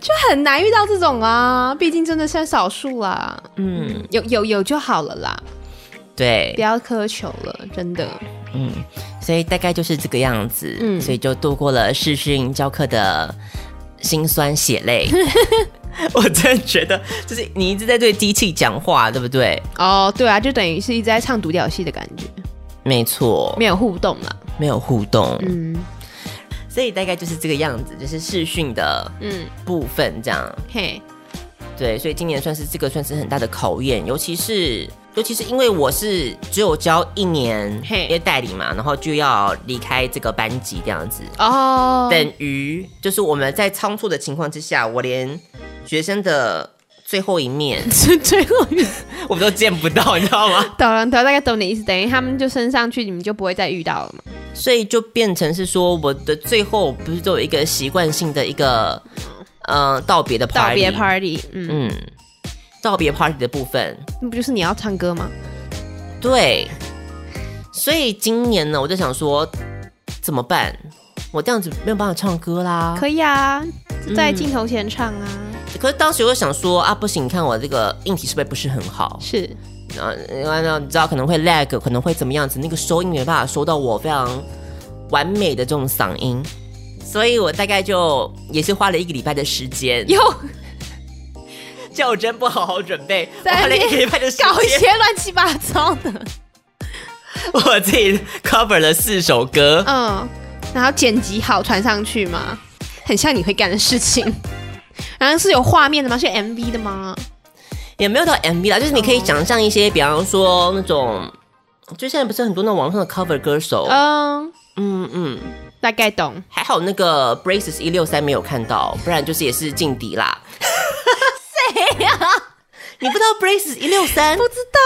就很难遇到这种啊，毕竟真的算少数啦。嗯，有有有就好了啦。对，不要苛求了，真的。嗯，所以大概就是这个样子。嗯，所以就度过了试训教课的辛酸血泪。*laughs* *laughs* 我真的觉得，就是你一直在对机器讲话，对不对？哦，对啊，就等于是一直在唱独角戏的感觉。没错，没有互动了，没有互动。嗯，所以大概就是这个样子，就是试训的嗯部分这样。嘿，对，所以今年算是这个算是很大的考验，尤其是。尤其是因为我是只有教一年，因为代理嘛，然后就要离开这个班级这样子哦，等于就是我们在仓促的情况之下，我连学生的最后一面是 *laughs* 最后一面 *laughs* 我们都见不到，你知道吗？懂了，大概懂你意思，等于他们就升上去，你们就不会再遇到了嘛。所以就变成是说，我的最后不是都有一个习惯性的一个嗯道别的 party，道别 party，嗯。道别 party 的部分，那不就是你要唱歌吗？对，所以今年呢，我就想说怎么办？我这样子没有办法唱歌啦。可以啊，在镜头前唱啊。可是当时我想说啊，不行，你看我这个硬体设备不是很好，是啊，因为你知道可能会 lag，可能会怎么样子，那个收音没办法收到我非常完美的这种嗓音，所以我大概就也是花了一个礼拜的时间。哟。较真不好好准备，花了一个礼拜的时间搞一些乱七八糟的。*laughs* 我自己 cover 了四首歌，嗯，然后剪辑好传上去嘛，很像你会干的事情。*laughs* 然后是有画面的吗？是 MV 的吗？也没有到 MV 啦，就是你可以想象一些，比方说那种，就现在不是很多那网上的 cover 歌手，嗯嗯嗯，大概懂。还好那个 Braces 一六三没有看到，不然就是也是劲敌啦。*laughs* 你不知道 Brace 一六三？不知道，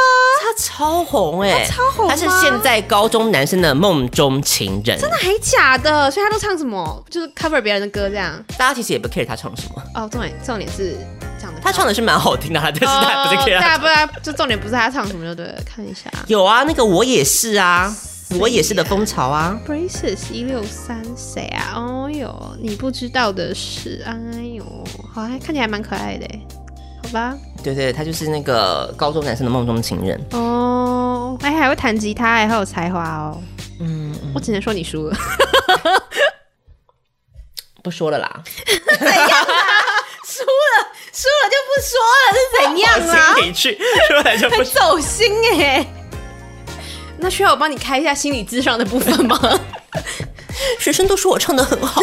他超红哎，超红，他是现在高中男生的梦中情人。真的还假的？所以他都唱什么？就是 cover 别人的歌这样。大家其实也不 care 他唱什么。哦，重点重点是唱的，他唱的是蛮好听的，*laughs* 但是他不是 care。大家不知道，就重点不是他唱什么就对了。看一下，有啊，那个我也是啊，我也是的风潮啊。Braces 一六三谁啊？哦哟，你不知道的是，哎呦，好，还看起来还蛮可爱的耶，好吧？对对，他就是那个高中男生的梦中情人。哦，哎，还会弹吉他，哎，好有才华哦。嗯，嗯我只能说你输了，*laughs* 不说了啦。*laughs* 输了，输了就不说了，是怎样啊？心里去，说来就不很走心哎。那需要我帮你开一下心理智商的部分吗？*laughs* 学生都说我唱的很好。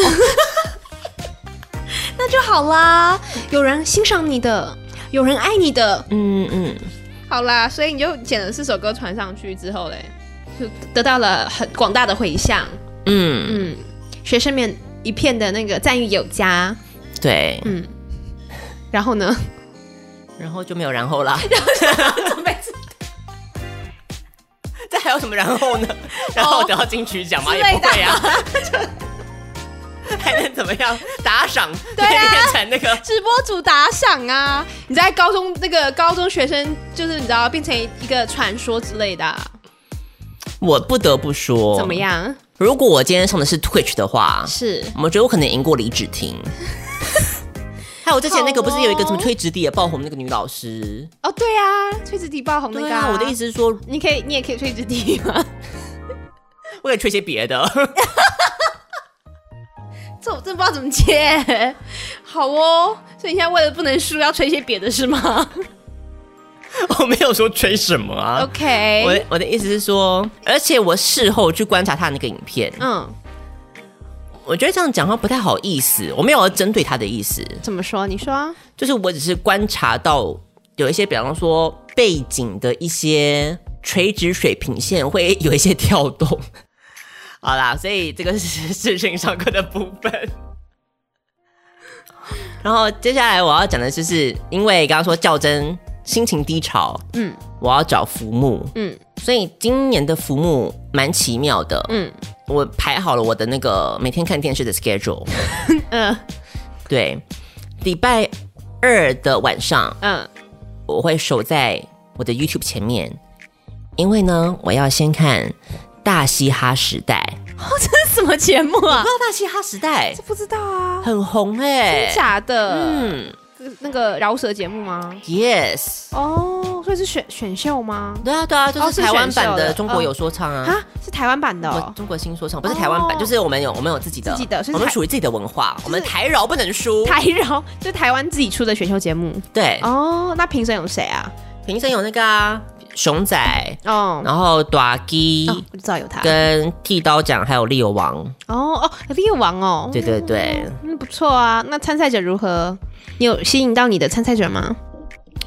那就好啦，有人欣赏你的，有人爱你的，嗯嗯，好啦，所以你就剪了四首歌传上去之后嘞，就得到了很广大的回响。嗯，嗯，学生们一片的那个赞誉有加。对，嗯，然后呢？然后就没有然后啦。*laughs* 这 *laughs* 还有什么然后呢？然后得到金曲奖吗？也不会啊。*laughs* *laughs* 还能怎么样？打赏 *laughs* 对啊变成那个直播主打赏啊！你在高中那个高中学生，就是你知道变成一个传说之类的啊、我不得不说，怎么？样？如果我今天上的是 Twitch 的话，是我觉得我可能赢过李芷婷。*laughs* 还有之前那个不是有一个什么吹直笛也爆红那个女老师？哦，对啊，吹直笛爆红那个、我的意思，是说，你可以，你也可以吹直笛吗？我可以吹些别的。这我真不知道怎么接。好哦，所以你现在为了不能输，要吹些别的是吗 *laughs* 我没有说吹什么啊。？OK，的我的意思是说，而且我事后去观察他那个影片，嗯，我觉得这样讲话不太好意思。我没有要针对他的意思，怎么说？你说啊？就是我只是观察到有一些，比方说背景的一些垂直水平线会有一些跳动。好啦，所以这个是视讯上课的部分。然后接下来我要讲的就是，因为刚刚说较真心情低潮，嗯。我要找浮木，嗯所以今年的浮木蛮奇妙的。嗯。我排好了我的那个每天看电视的 schedule，*laughs* 嗯。对，礼拜二的晚上嗯，我会守在我的 YouTube 前面，因为呢，我要先看《大嘻哈时代》。哦这是什么节目啊不？知道《大嘻哈时代》不知道啊，很红哎、真假的？嗯那个饶舌节目吗？，Yes，哦，所以是选选秀吗？对啊对啊，就哦是是台湾版的的《中国有说唱》啊。啊，是台湾版的哦。中国新说唱不是台湾版，哦就是我们有我们有自己的自己的我们台属于自己的文化，我们台饶不能输。台饶 *laughs* 就是台湾自己出的选秀节目对，哦。那评审有谁啊？评审有那个啊，熊仔，哦，然后短基哦我知道有他。跟剃刀奖，还有利友王。哦哦，猎王哦，对对对，嗯，不错啊。那参赛者如何？你有吸引到你的参赛者吗？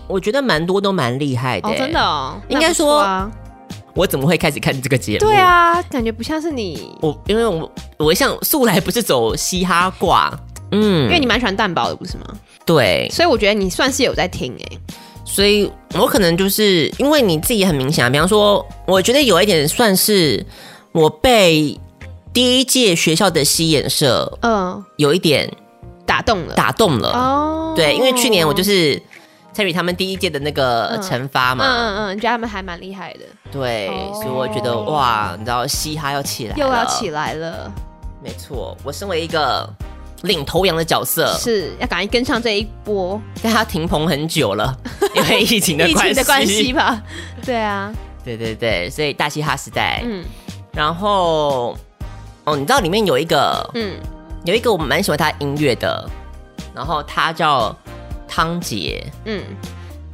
我觉得蛮多都蛮厉害的、哦，真的。哦，应该说啊。我怎么会开始看这个节目？对，啊，感觉不像是你，我因为我我像素来不是走嘻哈挂，嗯，因为你蛮喜欢蛋堡的，不是吗？对，所以我觉得你算是有在听哎。所以我可能就是因为你自己很明显啊，比方说，我觉得有一点算是我被第一届学校的西演社嗯，有一点打动了。打动了。哦，对，因为去年我就是参与他们第一届的那个嗯。惩罚嘛，嗯嗯嗯，你觉得他们还蛮厉害的，对，哦。所以我觉得哇，你知道嘻哈要起来了，又要起来了，没错，我身为一个领头羊的角色，是要赶快跟上这一波。但他停棚很久了，*laughs* 因为疫情的疫关系。情的关系。吧？对啊，对对对，所以大嘻哈时代，嗯。然后哦，你知道里面有一个嗯，有一个我蛮喜欢他音乐的，然后他叫汤杰，嗯。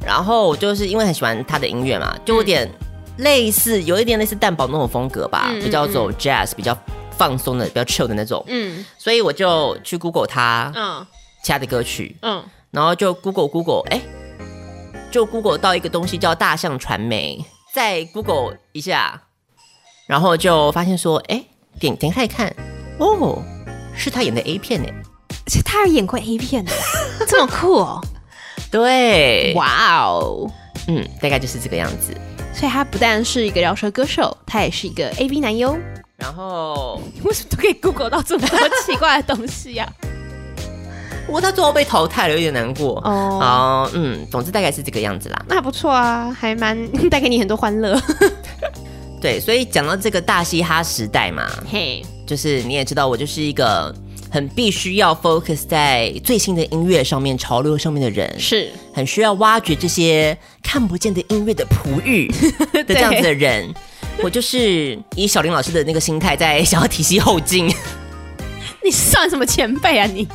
然后我就是因为很喜欢他的音乐嘛，就有点类似，有一点类似蛋堡那种风格吧，嗯嗯比较走 jazz，比较放松的，比较 chill 的那种，嗯所以我就去 Google 他嗯其他的歌曲，嗯，然后就 Google Google，哎，就 Google 到一个东西叫大象传媒，再 Google 一下，然后就发现说，哎，点点开看，哦，是他演的 A 片呢。而且他还演过 A 片的，*laughs* 这么酷哦！对，哇哦！嗯，大概就是这个样子。所以他不但是一个饶舌歌手，他也是一个 AV 男优。然后，*laughs* 为什么都可以 Google 到这么多奇怪的东西呀、*laughs* 不过他最后被淘汰了，有点难过。哦好，嗯，总之大概是这个样子啦。那还不错啊，还蛮 *laughs* 带给你很多欢乐。对，所以讲到这个大嘻哈时代嘛，嘿，就是你也知道，我就是一个很必须要 focus 在最新的音乐上面、潮流上面的人，是很需要挖掘这些看不见的音乐的璞玉的这样子的人。*laughs* 我就是以小林老师的那个心态，在想要提携后进。你算什么前辈啊你？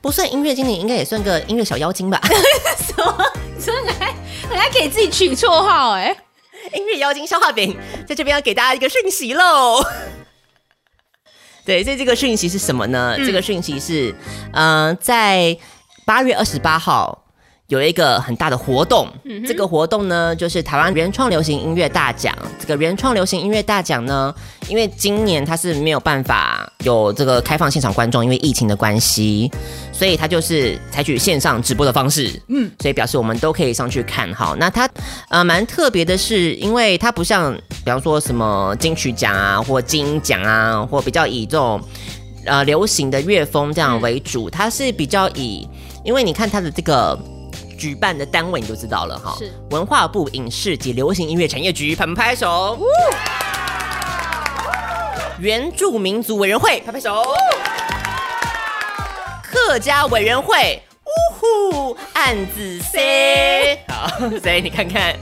不算音乐经理，应该也算个音乐小妖精吧？*laughs* 什么？你说你还你还给自己取绰号哎、音乐妖精消化饼在这边要给大家一个讯息喽。*laughs* 对，所以这个讯息是什么呢？这个讯息是，嗯、在八月二十八号。有一个很大的活动，这个活动呢，就是台湾原创流行音乐大奖。这个原创流行音乐大奖呢，因为今年它是没有办法有这个开放现场观众，因为疫情的关系，所以它就是采取线上直播的方式。嗯，所以表示我们都可以上去看好。那它呃蛮特别的是，因为它不像比方说什么金曲奖啊，或金鹰奖啊，或比较以这种呃流行的乐风这样为主，它是比较以，因为你看它的这个。举办的单位你就知道了哈，是文化部影视及流行音乐产业局，拍拍手。原住民族委员会，拍拍手。客家委员会，呜呼，暗子 C。好，所以你看看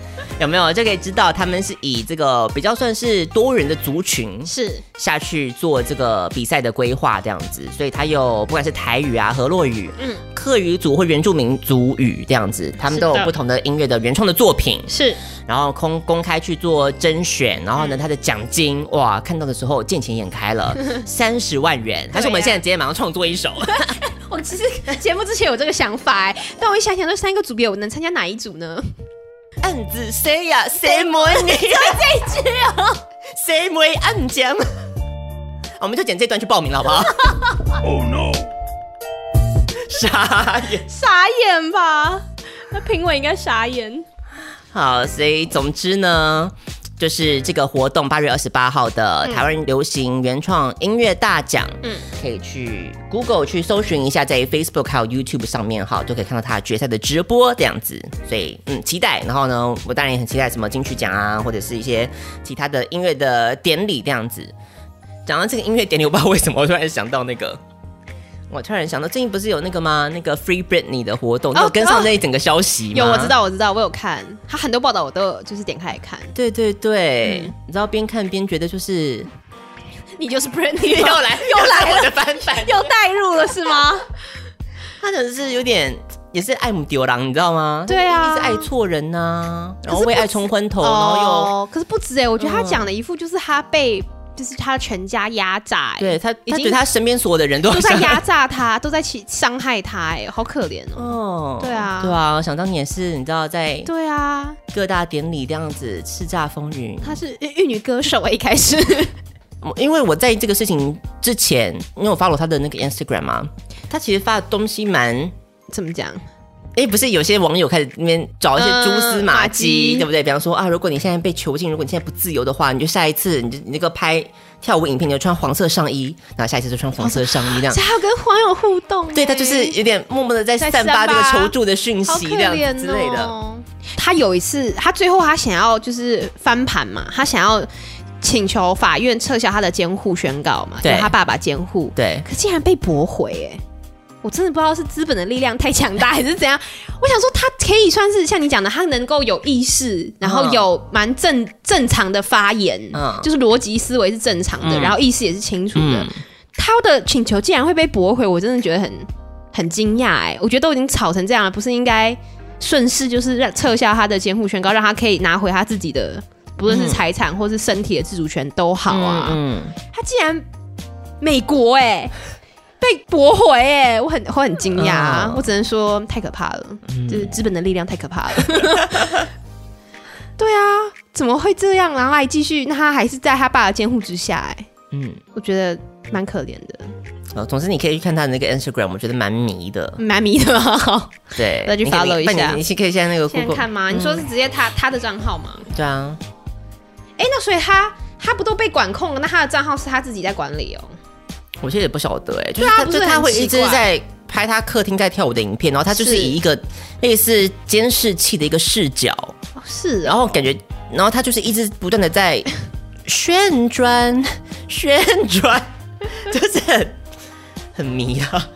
有没有？就可以知道，他们是以这个比较算是多元的族群是。下去做这个比赛的规划，这样子，所以他有不管是台语啊、河洛语、嗯。嗯、客语组或原住民族语这样子，他们都有不同的音乐的原创的作品，是，然后公公开去做甄选，然后呢，他的奖金哇，看到的时候见钱眼开了，*laughs* 三十万元，还是我们现在直接马上创作一首？*laughs* 我其实节目之前有这个想法哎、但我一想想，这三个组别我能参加哪一组呢？暗子谁呀谁摸你？这一句哦，谁摸 *laughs* 暗江？*laughs* 我们就剪这段去报名了，好不好？*laughs* Oh no！傻眼。傻眼吧？那评委应该傻眼。好，所以总之呢，就是这个活动八月二十八号的台湾流行原创音乐大奖，嗯嗯，可以去 Google 去搜寻一下，在 Facebook 还有 YouTube 上面哈，就可以看到他决赛的直播这样子。所以嗯，期待。然后呢，我当然也很期待什么金曲奖啊，或者是一些其他的音乐的典礼这样子。讲到这个音乐典礼，我不知道为什么我突然想到那个。我突然想到，最近不是有那个吗？那个 Free Britney 的活动，你有跟上那一整个消息吗？有，我知。道，我知道，我有看，他很多报道我都有就是点开来看。对对对，嗯你知道边看边觉得就是你就是 Britney，*laughs* 又来又来了我的翻版，*laughs* 又带入了是吗？*laughs* 他可能是有点也是爱慕丢郎，你知道吗？对啊一直爱错人呐、然后为爱冲昏头，然后又、哦，可是不止哎，我觉得他嗯讲的一副就是他被，就是他全家压榨欸，对他，他觉得他身边所有的人都都在压榨他，都在起伤害他，哎，好可怜哦。哦，对啊。对啊，想当年是你知道在对啊，各大典礼这样子叱咤风云，他是玉女歌手哎，一开始。*laughs* 因为我在这个事情之前，因为我 follow 他的那个 Instagram 嘛，他其实发的东西蛮怎么讲？哎，不是有些网友开始那边找一些蛛丝马迹，迹对不对？比方说啊，如果你现在被囚禁，如果你现在不自由的话，你就下一次你就你那个拍跳舞影片，你就穿黄色上衣，然后下一次就穿黄色上衣这样这。还要跟网友互动欸，对他就是有点默默的在在散发这个求助的讯息，这样之类的。哦。他有一次，他最后他想要就是翻盘嘛，他想要请求法院撤销他的监护宣告嘛，对由他爸爸监护，对，可竟然被驳回哎。我真的不知道是资本的力量太强大，*laughs* 还是怎样。我想说，他可以算是像你讲的，他能够有意识，然后有蛮正正常的发言，嗯就是逻辑思维是正常的，嗯然后意识也是清楚的。嗯，他的请求竟然会被驳回，我真的觉得很很惊讶哎！我觉得都已经吵成这样了，不是应该顺势就是让撤销他的监护宣告，让他可以拿回他自己的不论是财产或是身体的自主权都好啊。嗯，他竟然美国哎、被驳回哎、我很我很惊讶、啊，嗯我只能说太可怕了，就是资本的力量太可怕了。*laughs* 对啊，怎么会这样？然后还继续，那他还是在他爸的监护之下哎、嗯，我觉得蛮可怜的。哦，总之你可以去看他的那个 Instagram，我觉得蛮迷的。蛮迷的吗？*laughs* 对，*laughs* 再去 follow 一下你可以现在那个现在 Google 看吗？你说是直接他他的账号吗？对啊，哎、那所以他他不都被管控了？那他的账号是他自己在管理哦。我其实也不晓得哎、就他就他会一直在拍他客厅在跳舞的影片，然后他就是是以一个类似监视器的一个视角，哦是然后感觉然后他就是一直不断的在旋转旋转，*laughs* 就是很很迷啊。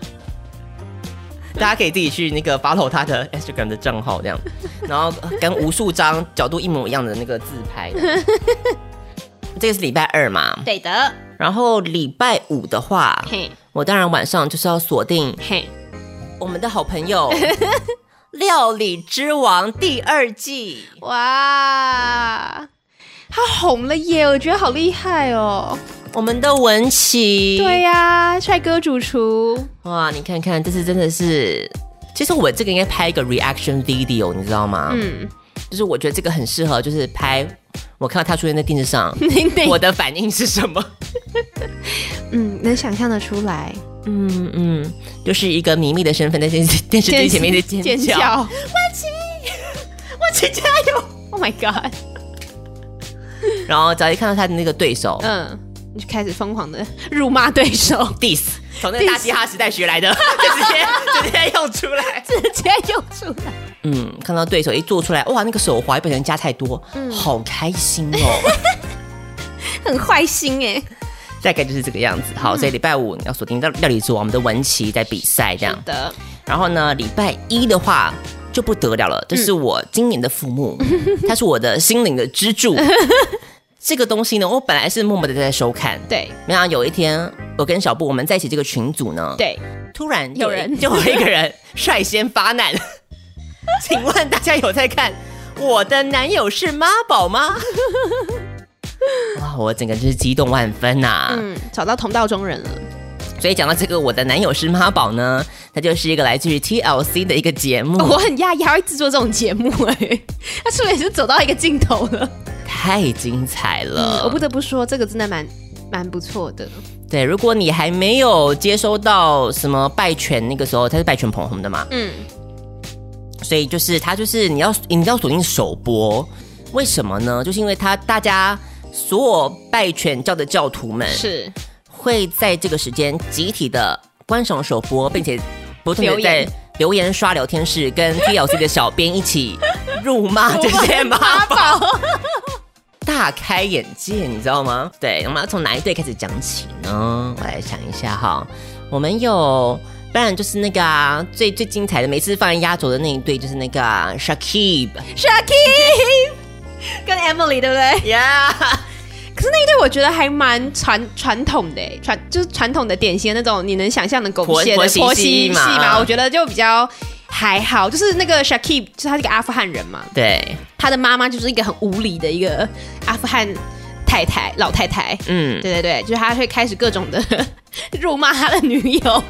大家可以自己去那个 follow 他的 Instagram 的账号，这样，然后跟无数张角度一模一样的那个自拍。这个是礼拜二嘛？对的，然后礼拜五的话，嘿，我当然晚上就是要锁定嘿，我们的好朋友 *laughs*《料理之王》第二季。哇，他红了耶！我觉得好厉害哦。我们的文琪，对呀、帅哥主厨，哇，你看看，这次真的是，其实我这个应该拍一个 reaction video，你知道吗？嗯，就是我觉得这个很适合，就是拍我看到他出现在电视上，*laughs* 我的反应是什么？*laughs* 嗯，能想象的出来，嗯嗯，就是一个迷密的身份在电视电视机前面的尖尖叫，叫文琪加油！，Oh my god，然后早一看到他的那个对手，嗯，你就开始疯狂的辱骂对手，*laughs* diss，从那个大嘻哈时代学来的，*laughs* 就直接直接用出来。直接用出来，嗯，看到对手一做出来，哇，那个手滑不小心加太多，嗯好开心哦。*laughs* 很坏心哎，大概就是这个样子。好，所以礼拜五要锁定到料理组，我们的文琪在比赛这样。的，然后呢，礼拜一的话就不得了了，这是我今年的父母，*laughs* 他是我的心灵的支柱。这个东西呢，我本来是默默的在收看，对。没想到有一天，我跟小布我们在一起这个群组呢，，对，突然有人。就有一个人 *laughs* 率先发难。*laughs* 请问大家有在看我的男友是妈宝吗？*laughs* 哇，我整个就是激动万分呐、嗯，找到同道中人了，所以讲到这个，我的男友是妈宝呢，它就是一个来自于 TLC 的一个节目，我很讶异还会制作这种节目哎，他是不是也是走到一个尽头了？太精彩了。嗯我不得不说，这个真的蛮蛮不错的。对，如果你还没有接收到什么拜权，那个时候他是拜权捧红的嘛，嗯，所以就是他就是你要你要锁定首播，为什么呢？就是因为他大家所有拜权教的教徒们是会在这个时间集体的观赏首播，并且不断的留言在留言刷聊天室跟 TLC 的小编一起辱骂这些妈宝，大开眼界，你知道吗？对，我们要从哪一队开始讲起呢？我来想一下哈，我们有。当然就是那个啊，最最精彩的，每次放在压轴的那一队就是那个、啊、Shakib，Shaki 跟 Emily 对不对？呀、*laughs* 可是那一对我觉得还蛮传传统的欸，传就是传统的典型的那种你能想象的狗血的婆婆媳戏戏嘛我觉得就比较还好。就是那个 Shakib，就是他是一个阿富汗人嘛，对，他的妈妈就是一个很无理的一个阿富汗太太老太太。嗯，对对对，就是他会开始各种的 *laughs* 辱骂他的女友，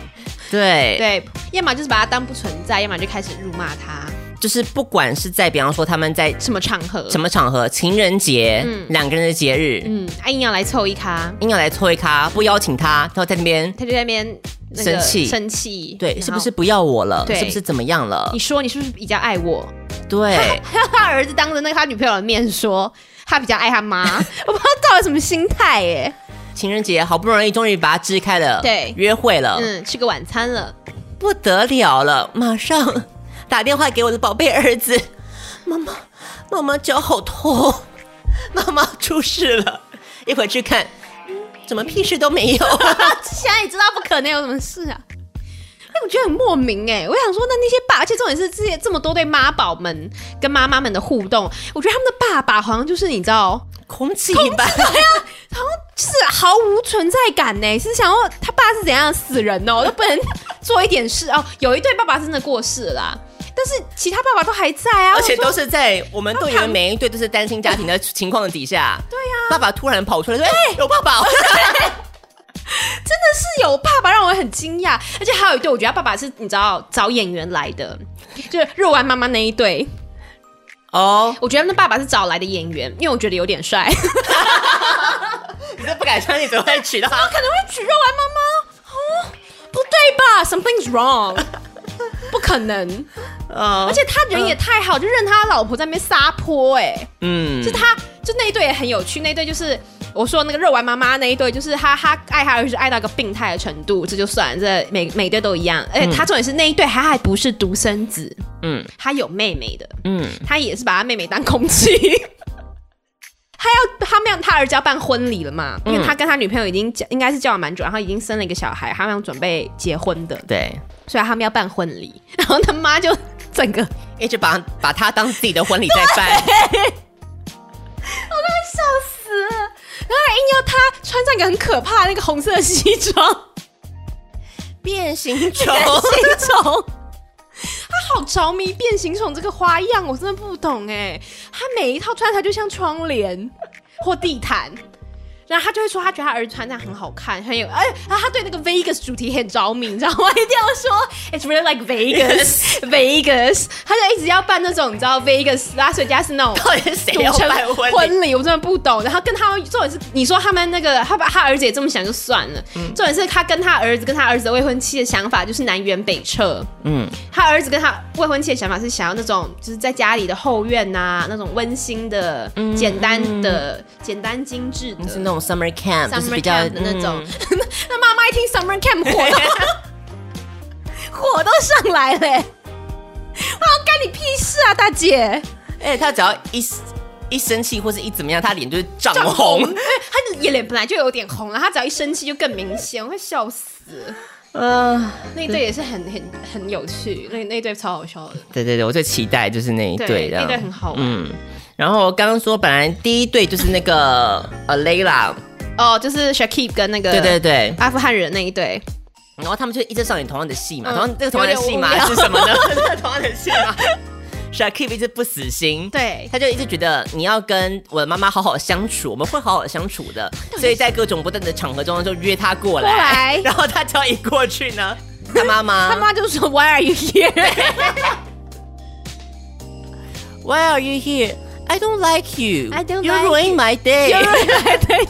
对，对，要么就是把他当不存在，要么就开始辱骂他。就是不管是在比方说他们在什么场合？什么场合，情人节，嗯两个人的节日，嗯，他硬要来凑一咖，硬要来凑一咖，不邀请他，然后在那边，他就在那边那个生气。生气，对，是不是不要我了？对。是不是怎么样了？你？说你是不是比较爱我？对，*laughs* 他儿子当着那个他女朋友的面说他比较爱他妈，*laughs* 我不知道到底什么心态耶。情人节好不容易终于把他支开了，对。约会了，嗯，吃个晚餐了，不得了了，马上 *laughs* 打电话给我的宝贝儿子，妈妈，妈妈脚好痛，妈妈出事了，一会儿去看，嗯怎么屁事都没有？*laughs* 现在也知道不可能有什么事啊。哎，我觉得很莫名哎，我想说，那那些爸，而且重点是这些这么多对妈宝们跟妈妈们的互动，我觉得他们的爸爸好像就是你知道，空气一般，就是毫无存在感呢，是想要他爸是怎样死人哦，都不能做一点事哦。有一对爸爸真的过世了啦，但是其他爸爸都还在啊，而且都是在我们队员每一队都是单亲家庭的 *laughs* 情况的底下，对呀、爸爸突然跑出来说：“哎、有爸爸！” *laughs* 真的是有爸爸让我很惊讶，而且还有一对，我觉得他爸爸是你知道找演员来的，就是肉丸妈妈那一对，哦，我觉得那爸爸是找来的演员，因为我觉得有点帅，*laughs* 你是不敢相信怎么会娶到他？可能会娶肉丸妈妈？哦，不对吧？Something's wrong，不可能，哦。而且他人也太好，就认他老婆在那边撒泼、哎。嗯。就他就那一对也很有趣，那一对就是我说那个肉丸妈妈那一对，就是他他爱他儿子爱到一个病态的程度，这就算这每每对都一样，而且他重点是那一对他还不是独生子，嗯他有妹妹的，嗯，他也是把他妹妹当空气，*laughs* 他要他们要他儿子要办婚礼了嘛，因为嗯他跟他女朋友已经交应该是交往蛮久，然后已经生了一个小孩，他们要准备结婚的，对，所以他们要办婚礼，*laughs* 然后他妈就整个一直把把他当自己的婚礼在办，我都快笑死了，然后还硬要他穿上一个很可怕的那个红色的西装，*laughs* 变形虫。变形虫。他好着迷变形虫这个花样，我真的不懂哎。他每一套穿起来就像窗帘或地毯，然后他就会说他觉得他儿子穿这样很好看，很有哎，然后他对那个 Vegas 主题很着迷，你知道吗？一定要说 It's really like Vegas Vegas，他就一直要办那种你知道 Vegas 拉斯维加斯那种到底是谁要赌城办婚礼？婚礼，我真的不懂。然后跟他重点是，你说他们那个他把他儿子也这么想就算了，嗯重点是他跟他儿子跟他儿子的未婚妻的想法就是南辕北辙。嗯，他儿子跟他未婚妻的想法是想要那种就是在家里的后院呐、那种温馨的、简单的、简单精致的，那种 summer camp，就是比较的那种。嗯 *laughs* 那妈妈一听 summer camp 火都 *laughs* 火都上来了、干你屁事啊，大姐！哎、他只要一一生气或者一怎么样，他脸就是涨涨红。因为他的眼脸本来就有点红了，他只要一生气就更明显，我会笑死。嗯、那一对也是很很很有趣，那那一对超好笑的，对对对，我最期待就是那一对那一对很好玩。嗯。然后刚刚说，本来第一对就是那个呃 Layla，哦，就是 Shakib 跟那个对对对，阿富汗人那一对，然后他们就一直上演同样的戏嘛，嗯同样这个同样的戏嘛是什么呢？这 *laughs* 个同样的戏嘛，Shakib 一直不死心，对。他就一直觉得你要跟我的妈妈好好相处，我们会好好相处的，所以在各种不断的场合中就约他过来，过来。*laughs* 然后他只要一过去呢，他妈妈。*laughs* 他妈就说 Why are you here？Why are you here? I don't like you. I don't you like ruin my day. 对对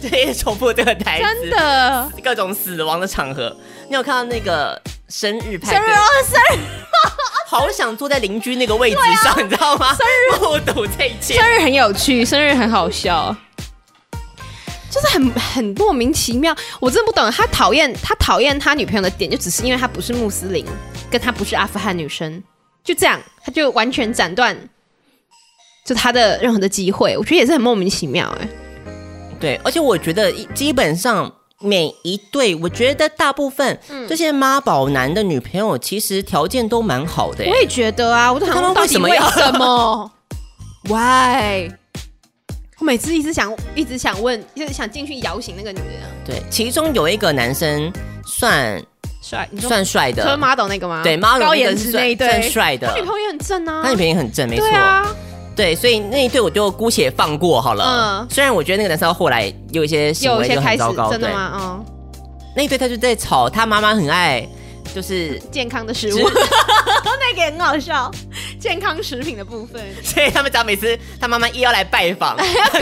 对，对，重复这个台词，真的，各种死亡的场合。你有看到那个生日派对？生日哦，生日 *laughs* 好想坐在邻居那个位置上，你知道吗？生日目睹这一切。生日很有趣，生日很好笑。就是很很莫名其妙，我真的不懂他讨厌他讨厌他女朋友的点，就只是因为他不是穆斯林，跟他不是阿富汗女生，就这样，他就完全斩断就他的任何的机会，我觉得也是很莫名其妙哎、对，而且我觉得基本上每一对，我觉得大部分嗯这些妈宝男的女朋友，其实条件都蛮好的耶。我也觉得啊，我都想他们到底为为什么要什么？Why？我每次一直想一直想问，一直想进去摇醒那个女人，对，其中有一个男生算帅，算帅车的，model 那个吗？对，model 高那个是颜值那一对算，帅的他女朋友也很正啊，他女朋友也很正，没错。啊，对，所以那一对我就姑且放过好了。嗯虽然我觉得那个男生后来有一些行为就很糟糕，真的吗？嗯，那一对他就在吵，他妈妈很爱，就是健康的食食物，*laughs* *laughs* 那个也很好笑，健康食品的部分。*laughs* 所以他们只要每次他妈妈一要来拜访，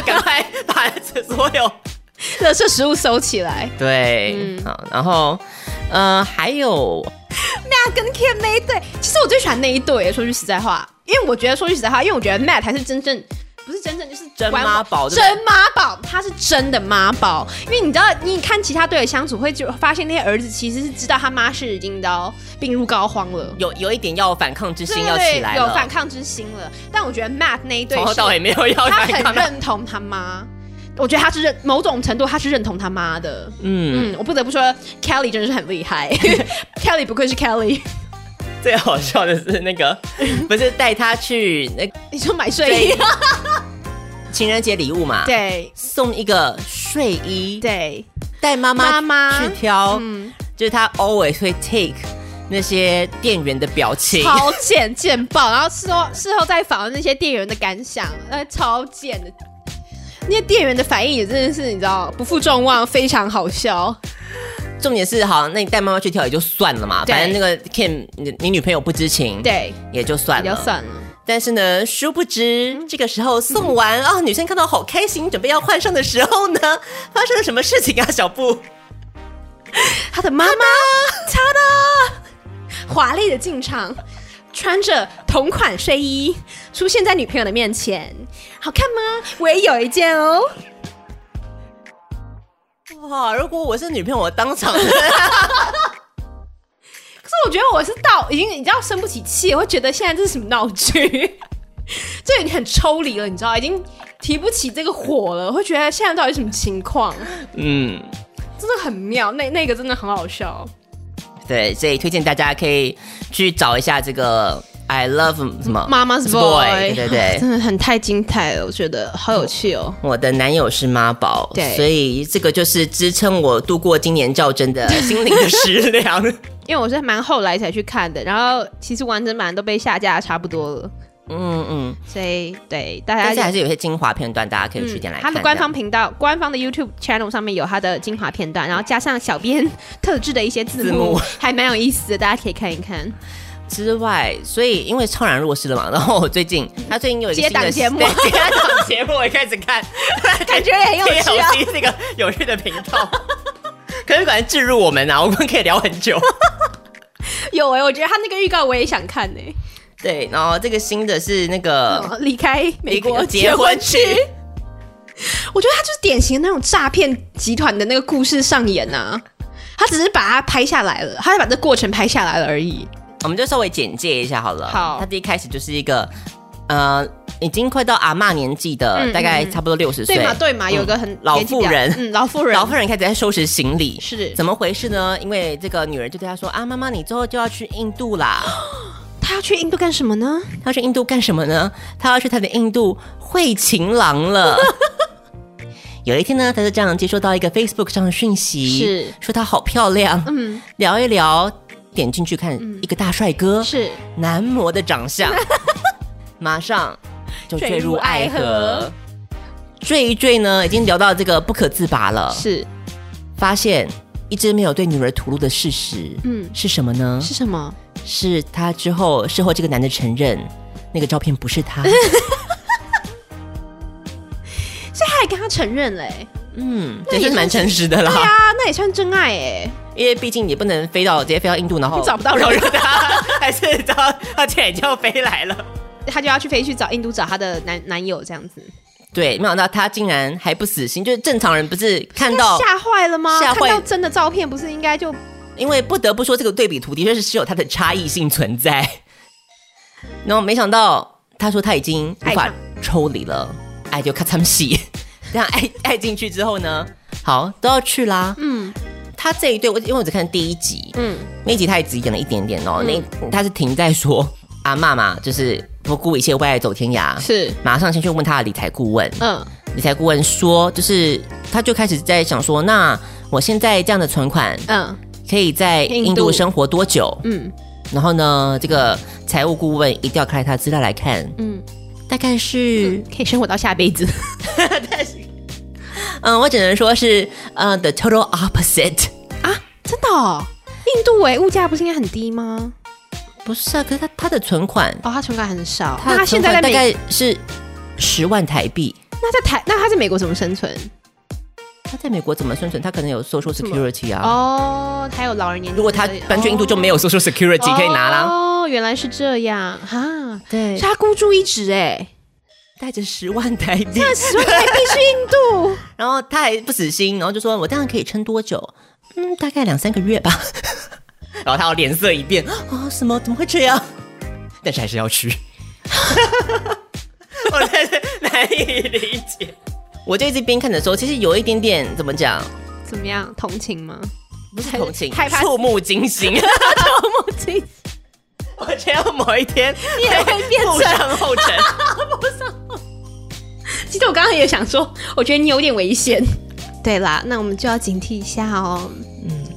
赶快把所有热色食物收起来。对，嗯好，然后呃还有那跟 Kim 那一对，其实我最喜欢那一对。说句实在话，因为我觉得说句实在话，因为我觉得 Matt 才是真正。不是真正就是真玩妈宝真妈宝，他是真的妈宝。因为你知道，你看其他队的相处，会就发现那些儿子其实是知道他妈是已经到病入膏肓了，有有一点要反抗之心要起来了，有反抗之心了。但我觉得 Matt 那一对是从头到尾没有要他很反抗的，认同他妈，我觉得他是认某种程度他是认同他妈的。嗯，嗯，我不得不说，Kelly 真的是很厉害，*laughs* Kelly 不愧是 Kelly。最好笑的是那个 *laughs* 不是带他去那你说买睡衣？*laughs* 情人节礼物嘛，，对送一个睡衣，对，带妈妈妈妈去挑，嗯，就是他 always 会 take 那些店员的表情，超贱贱爆，然后事后事后再访问那些店员的感想，呃，超贱的。那些店员的反应也真的是你知道不负众望，非常好笑。重点是好，那你带妈妈去跳也就算了嘛，反正那个 Kim 你你女朋友不知情，，对，也就算了，也就算了。但是呢，殊不知这个时候送完啊、女生看到好开心，准备要换上的时候呢，*laughs* 发生了什么事情啊？小布，他的妈妈，他的华丽的进场，穿着同款睡衣出现在女朋友的面前，好看吗？我也有一件哦。哇！如果我是女朋友，我当场 *laughs* 可是我觉得我是到已经你知道生不起气，我会觉得现在这是什么闹剧？*laughs* 这已经很抽离了，你知道，已经提不起这个火了，会觉得现在到底什么情况？嗯，真的很妙，那那个真的很好笑。对，所以推荐大家可以去找一下这个 I love 什么妈妈是 boy，boy，对对对 *laughs* 真的很太精彩了，我觉得好有趣哦。我的男友是妈宝，对所以这个就是支撑我度过今年较真的心灵的食粮。*laughs* 因为我是蛮后来才去看的，然后其实完整版都被下架差不多了，嗯嗯，所以对大但是家还是有些精华片段，大家可以去点来看。他的官方频道、官方的 YouTube channel 上面有他的精华片段，然后加上小编特制的一些字字幕，幕 *laughs* 还蛮有意思的，大家可以看一看。之外，所以因为超然若失了嘛，然后我最近他最近有一个接新的档节目对接档节目我也开始看，*laughs* 感觉也很有趣啊 TLC 是一个有趣的频道。*laughs* 可是感觉置入我们啊，我们可以聊很久。有哎、我觉得他那个预告我也想看呢、对，然后这个新的是那个哦 *laughs* 离开美国呃结婚去，我觉得他就是典型的那种诈骗集团的那个故事上演呐、他只是把它拍下来了，他就把这过程拍下来了而已。我们就稍微简介一下好了。好他第一开始就是一个呃，已经快到阿妈年纪的，嗯大概差不多六十岁，对嘛对嘛，有一个很嗯老妇人嗯，老妇人，*laughs* 老妇人开始在收拾行李，是怎么回事呢？因为这个女人就对他说啊，妈妈，你之后就要去印度啦。*gasps* *laughs* 他要去印度干什么呢？他要去印度干什么呢？他要去他的印度会情郎了。*laughs* 有一天呢，他就这样接收到一个 Facebook 上的讯息，是说她好漂亮，嗯，聊一聊，点进去看一个大帅哥，是男模的长相，*laughs* 马上就坠入爱河。坠一坠呢，已经聊到这个不可自拔了。是发现一直没有对女儿吐露的事实，嗯嗯，是什么呢？是什么？是他之后事后这个男的承认，那个照片不是他。所以他还跟他承认嘞、嗯，那也也是蛮诚实的啦。对啊，那也算真爱哎、因为毕竟你不能飞到直接飞到印度，然后你找不到人找他，*laughs* 还是找他现在已经飞来了。他就要去飞去找印度找他的男男友这样子，对，没想到他竟然还不死心，就是正常人不是看到，吓坏了吗？吓坏看到真的照片不是应该就因为不得不说这个对比图的确是是有它的差异性存在。*laughs* 然后没想到他说他已经无法抽离了，爱就咔嚓戏，这样爱爱进去之后呢，好都要去啦。嗯他这一对我因为我只看第一集，嗯那一集他也只演了一点点哦，那他是停在说阿妈嘛，就是不顾一切为爱走天涯，是马上先去问他的理财顾问，嗯理财顾问说，就是他就开始在想说，那我现在这样的存款嗯可以在印度生活多久？嗯然后呢，这个财务顾问一定要开他资料来看，嗯，大概是可以生活到下辈子。但是嗯，我只能说是呃，the total opposite。啊，真的、哦？印度哎，物价不是应该很低吗？不是啊，可是他他的存款，哦，他存款很少。他的那他现在大概是十万台币。那在台，那他在美国怎么生存？他在美国怎么生存？他可能有 social security 啊。哦，还有老人年。如果他搬去印度就没有 social security 可以拿啦。哦，原来是这样哈。对他孤注一掷哎，带着十万台币，那十万台币去印度，*laughs* 然后他还不死心，然后就说：“我这样可以撑多久？嗯，大概两三个月吧。”然后他要脸色一变，啊、什么？怎么会这样？但是还是要去。*laughs* 我真是难以理解。我就一直边看的时候，其实有一点点怎么讲，怎么样？同情吗？不是同情，害怕触目惊心。*laughs* 触目惊心。我觉得某一天你也会变成步上后尘。*laughs* 其实我刚刚也想说，我觉得你有点危险。对啦，那我们就要警惕一下哦。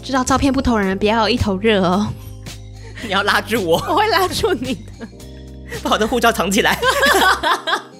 嗯，知道照片不同人，不要一头热哦。*laughs* 你要拉住我，我会拉住你的。*laughs* 把我的护照藏起来。*laughs*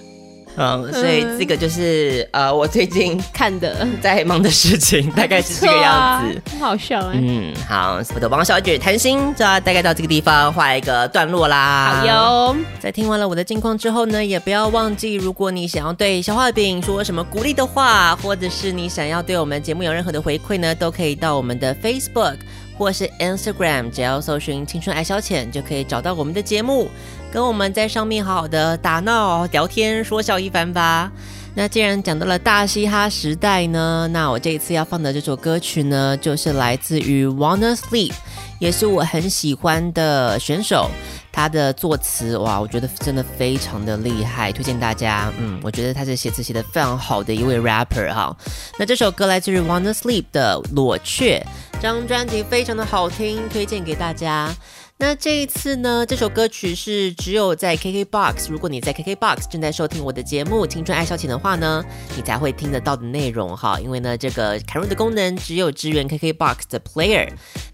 嗯，所以这个就是呃，我最近看的在忙的事情，大概是这个样子。*laughs* 很好笑哎。嗯，好，我的王小姐谈心就要大概到这个地方画一个段落啦。好。哟，在听完了我的近况之后呢，也不要忘记，如果你想要对小画饼说什么鼓励的话，或者是你想要对我们节目有任何的回馈呢，都可以到我们的 Facebook 或是 Instagram，只要搜寻“青春爱消遣”就可以找到我们的节目，跟我们在上面好好的打闹、聊天、说笑一番吧。那既然讲到了大嘻哈时代呢，那我这一次要放的这首歌曲呢，就是来自于 Wanna Sleep，也是我很喜欢的选手。他的作词哇，我觉得真的非常的厉害，推荐大家。嗯，我觉得他是写词写的非常好的一位 rapper 哈。那这首歌来自于 Wanna Sleep 的《裸雀》，这张专辑非常的好听，推荐给大家。那这一次呢，这首歌曲是只有在 KKBOX，如果你在 KKBOX 正在收听我的节目《青春爱消遣》的话呢，你才会听得到的内容哈。因为呢，这个凯瑞的功能只有支援 KKBOX 的 Player，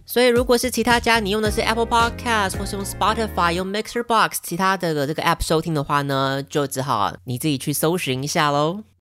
所以如果是其他家，你用的是 Apple Podcast 或是用 Spotify、用 Mixer Box 其他的这个 App 收听的话呢，就只好你自己去搜寻一下喽。